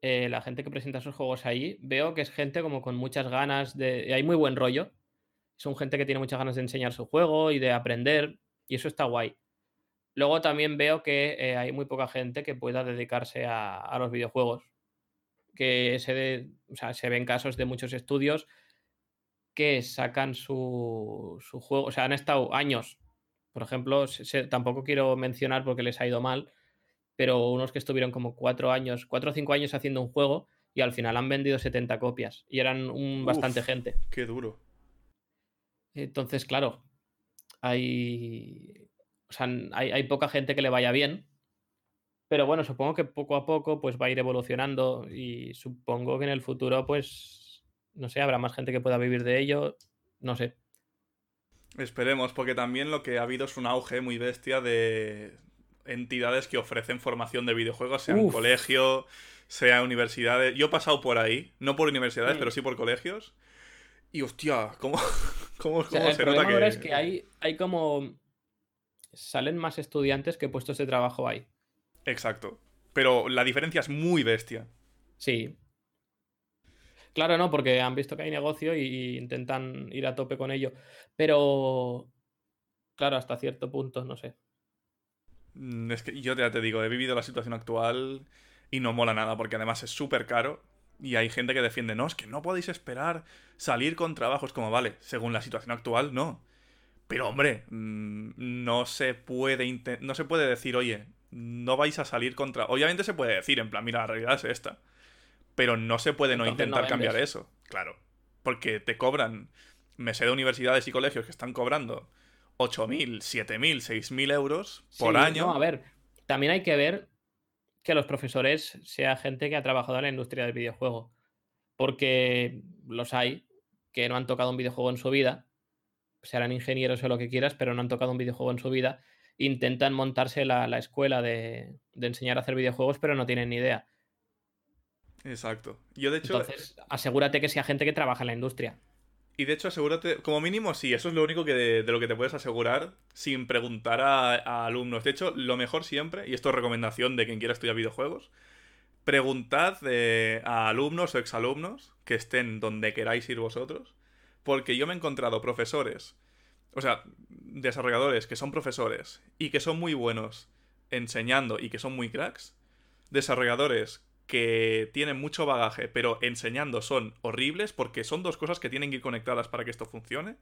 eh, la gente que presenta sus juegos ahí, veo que es gente como con muchas ganas de. Hay muy buen rollo. Son gente que tiene muchas ganas de enseñar su juego y de aprender, y eso está guay. Luego también veo que eh, hay muy poca gente que pueda dedicarse a, a los videojuegos. Que se, de- o sea, se ven casos de muchos estudios que sacan su, su juego, o sea, han estado años. Por ejemplo, se- se- tampoco quiero mencionar porque les ha ido mal, pero unos que estuvieron como cuatro años, cuatro o cinco años haciendo un juego y al final han vendido 70 copias y eran un, bastante gente. Qué duro. Entonces, claro, hay, o sea, hay, hay poca gente que le vaya bien, pero bueno, supongo que poco a poco pues va a ir evolucionando y supongo que en el futuro pues, no sé, habrá más gente que pueda vivir de ello, no sé. Esperemos, porque también lo que ha habido es un auge muy bestia de entidades que ofrecen formación de videojuegos, sea un Uf. colegio, sea universidades. Yo he pasado por ahí, no por universidades, pero sí por colegios. Y hostia, ¿cómo, <laughs> cómo, O sea, cómo el se problema nota ahora que... es que hay, hay como. Salen más estudiantes que puestos de trabajo hay. Exacto. Pero la diferencia es muy bestia. Sí. Claro, no, porque han visto que hay negocio y intentan ir a tope con ello. Pero. Claro, hasta cierto punto, no sé. Mm, Es que yo ya te digo, he vivido la situación actual y no mola nada, porque además es súper caro y hay gente que defiende, no, es que no podéis esperar salir con trabajos como vale, según la situación actual, no. Pero hombre, mm, no se puede no se puede decir, oye, no vais a salir contra... Obviamente se puede decir, en plan, mira, la realidad es esta. Pero no se puede no Entonces no intentar cambiar eso, claro. Porque te cobran, me sé de universidades y colegios que están cobrando 8.000, 7.000, 6.000 euros por Sí, año. No, a ver, también hay que ver que los profesores sea gente que ha trabajado en la industria del videojuego. Porque los hay que no han tocado un videojuego en su vida, serán ingenieros o lo que quieras, pero no han tocado un videojuego en su vida. Intentan montarse la, la escuela de, de enseñar a hacer videojuegos, pero no tienen ni idea. Exacto. Yo de hecho, Entonces, asegúrate que sea gente que trabaja en la industria. Y de hecho asegúrate, como mínimo sí, eso es lo único que de, lo que te puedes asegurar sin preguntar a, a alumnos. De hecho, lo mejor siempre, y esto es recomendación de quien quiera estudiar videojuegos, preguntad eh, a alumnos o exalumnos que estén donde queráis ir vosotros, porque yo me he encontrado profesores, o sea, desarrolladores que son profesores y que son muy buenos enseñando y que son muy cracks, desarrolladores que tienen mucho bagaje, pero enseñando son horribles porque son dos cosas que tienen que ir conectadas para que esto funcione.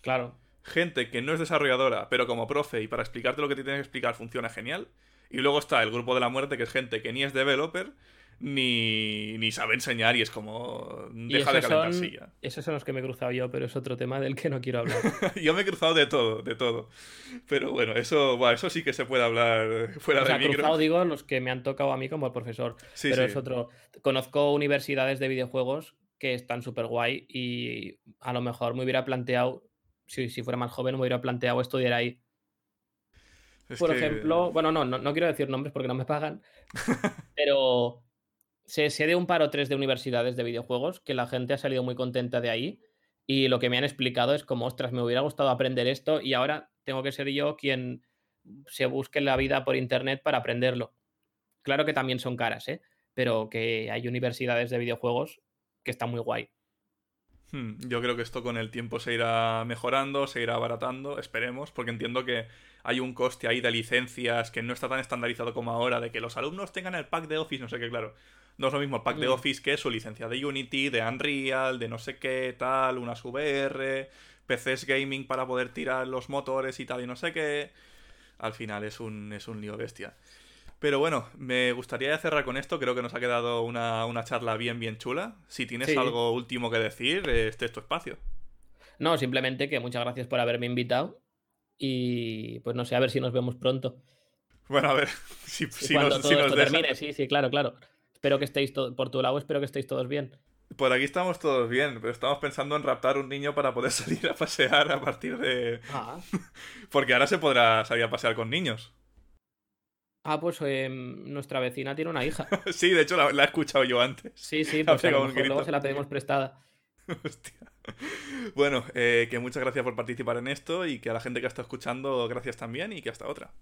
Claro. Gente que no es desarrolladora, pero como profe y para explicarte lo que te tiene que explicar funciona genial. Y luego está el grupo de la muerte, que es gente que ni es developer, ni, ni sabe enseñar y es como... Deja de calentar son, silla. esos son los que me he cruzado yo, pero es otro tema del que no quiero hablar. <laughs> Yo me he cruzado de todo, de todo. Pero bueno, eso, buah, eso sí que se puede hablar fuera O sea, del micro. cruzado digo los que me han tocado a mí como profesor. Sí, pero sí. es otro. Conozco universidades de videojuegos que están súper guay y a lo mejor me hubiera planteado, si, si fuera más joven, me hubiera planteado estudiar ahí. Es Por que- ejemplo, bueno, no, no, no quiero decir nombres porque no me pagan, <laughs> pero sé, sé de un par o tres de universidades de videojuegos que la gente ha salido muy contenta de ahí y lo que me han explicado es como, ostras, me hubiera gustado aprender esto y ahora tengo que ser yo quien se busque la vida por internet para aprenderlo. Claro que también son caras, ¿eh? Pero que hay universidades de videojuegos que están muy guay. Hmm, Yo creo que esto con el tiempo se irá mejorando, se irá abaratando, esperemos, porque entiendo que hay un coste ahí de licencias que no está tan estandarizado como ahora, de que los alumnos tengan el pack de Office, no sé qué, claro. No es lo mismo el pack de Mm. Office que su licencia de Unity, de Unreal, de no sé qué, tal, unas VR, PCs gaming para poder tirar los motores y tal y no sé qué. Al final es un, es un lío bestia. Pero bueno, me gustaría cerrar con esto. Creo que nos ha quedado una, una charla bien, bien chula. Si tienes Sí. algo último que decir, este es tu espacio. No, simplemente que muchas gracias por haberme invitado y pues no sé, a ver si nos vemos pronto. Bueno, a ver, <laughs> si, si nos, si nos termine, sí, sí, claro, claro. Espero que estéis to- por tu lado, espero que estéis todos bien. Por aquí estamos todos bien, pero estamos pensando en raptar un niño para poder <laughs> salir a pasear a partir de... Ah, <laughs> Porque ahora se podrá salir a pasear con niños. ah pues em, nuestra vecina tiene una hija. <laughs> Sí, de hecho la, la he escuchado yo antes. Sí, sí, pues a lo mejor luego se la pedimos prestada. Hostia. Bueno, eh, que muchas gracias por participar en esto y que a la gente que está escuchando, gracias también y que hasta otra.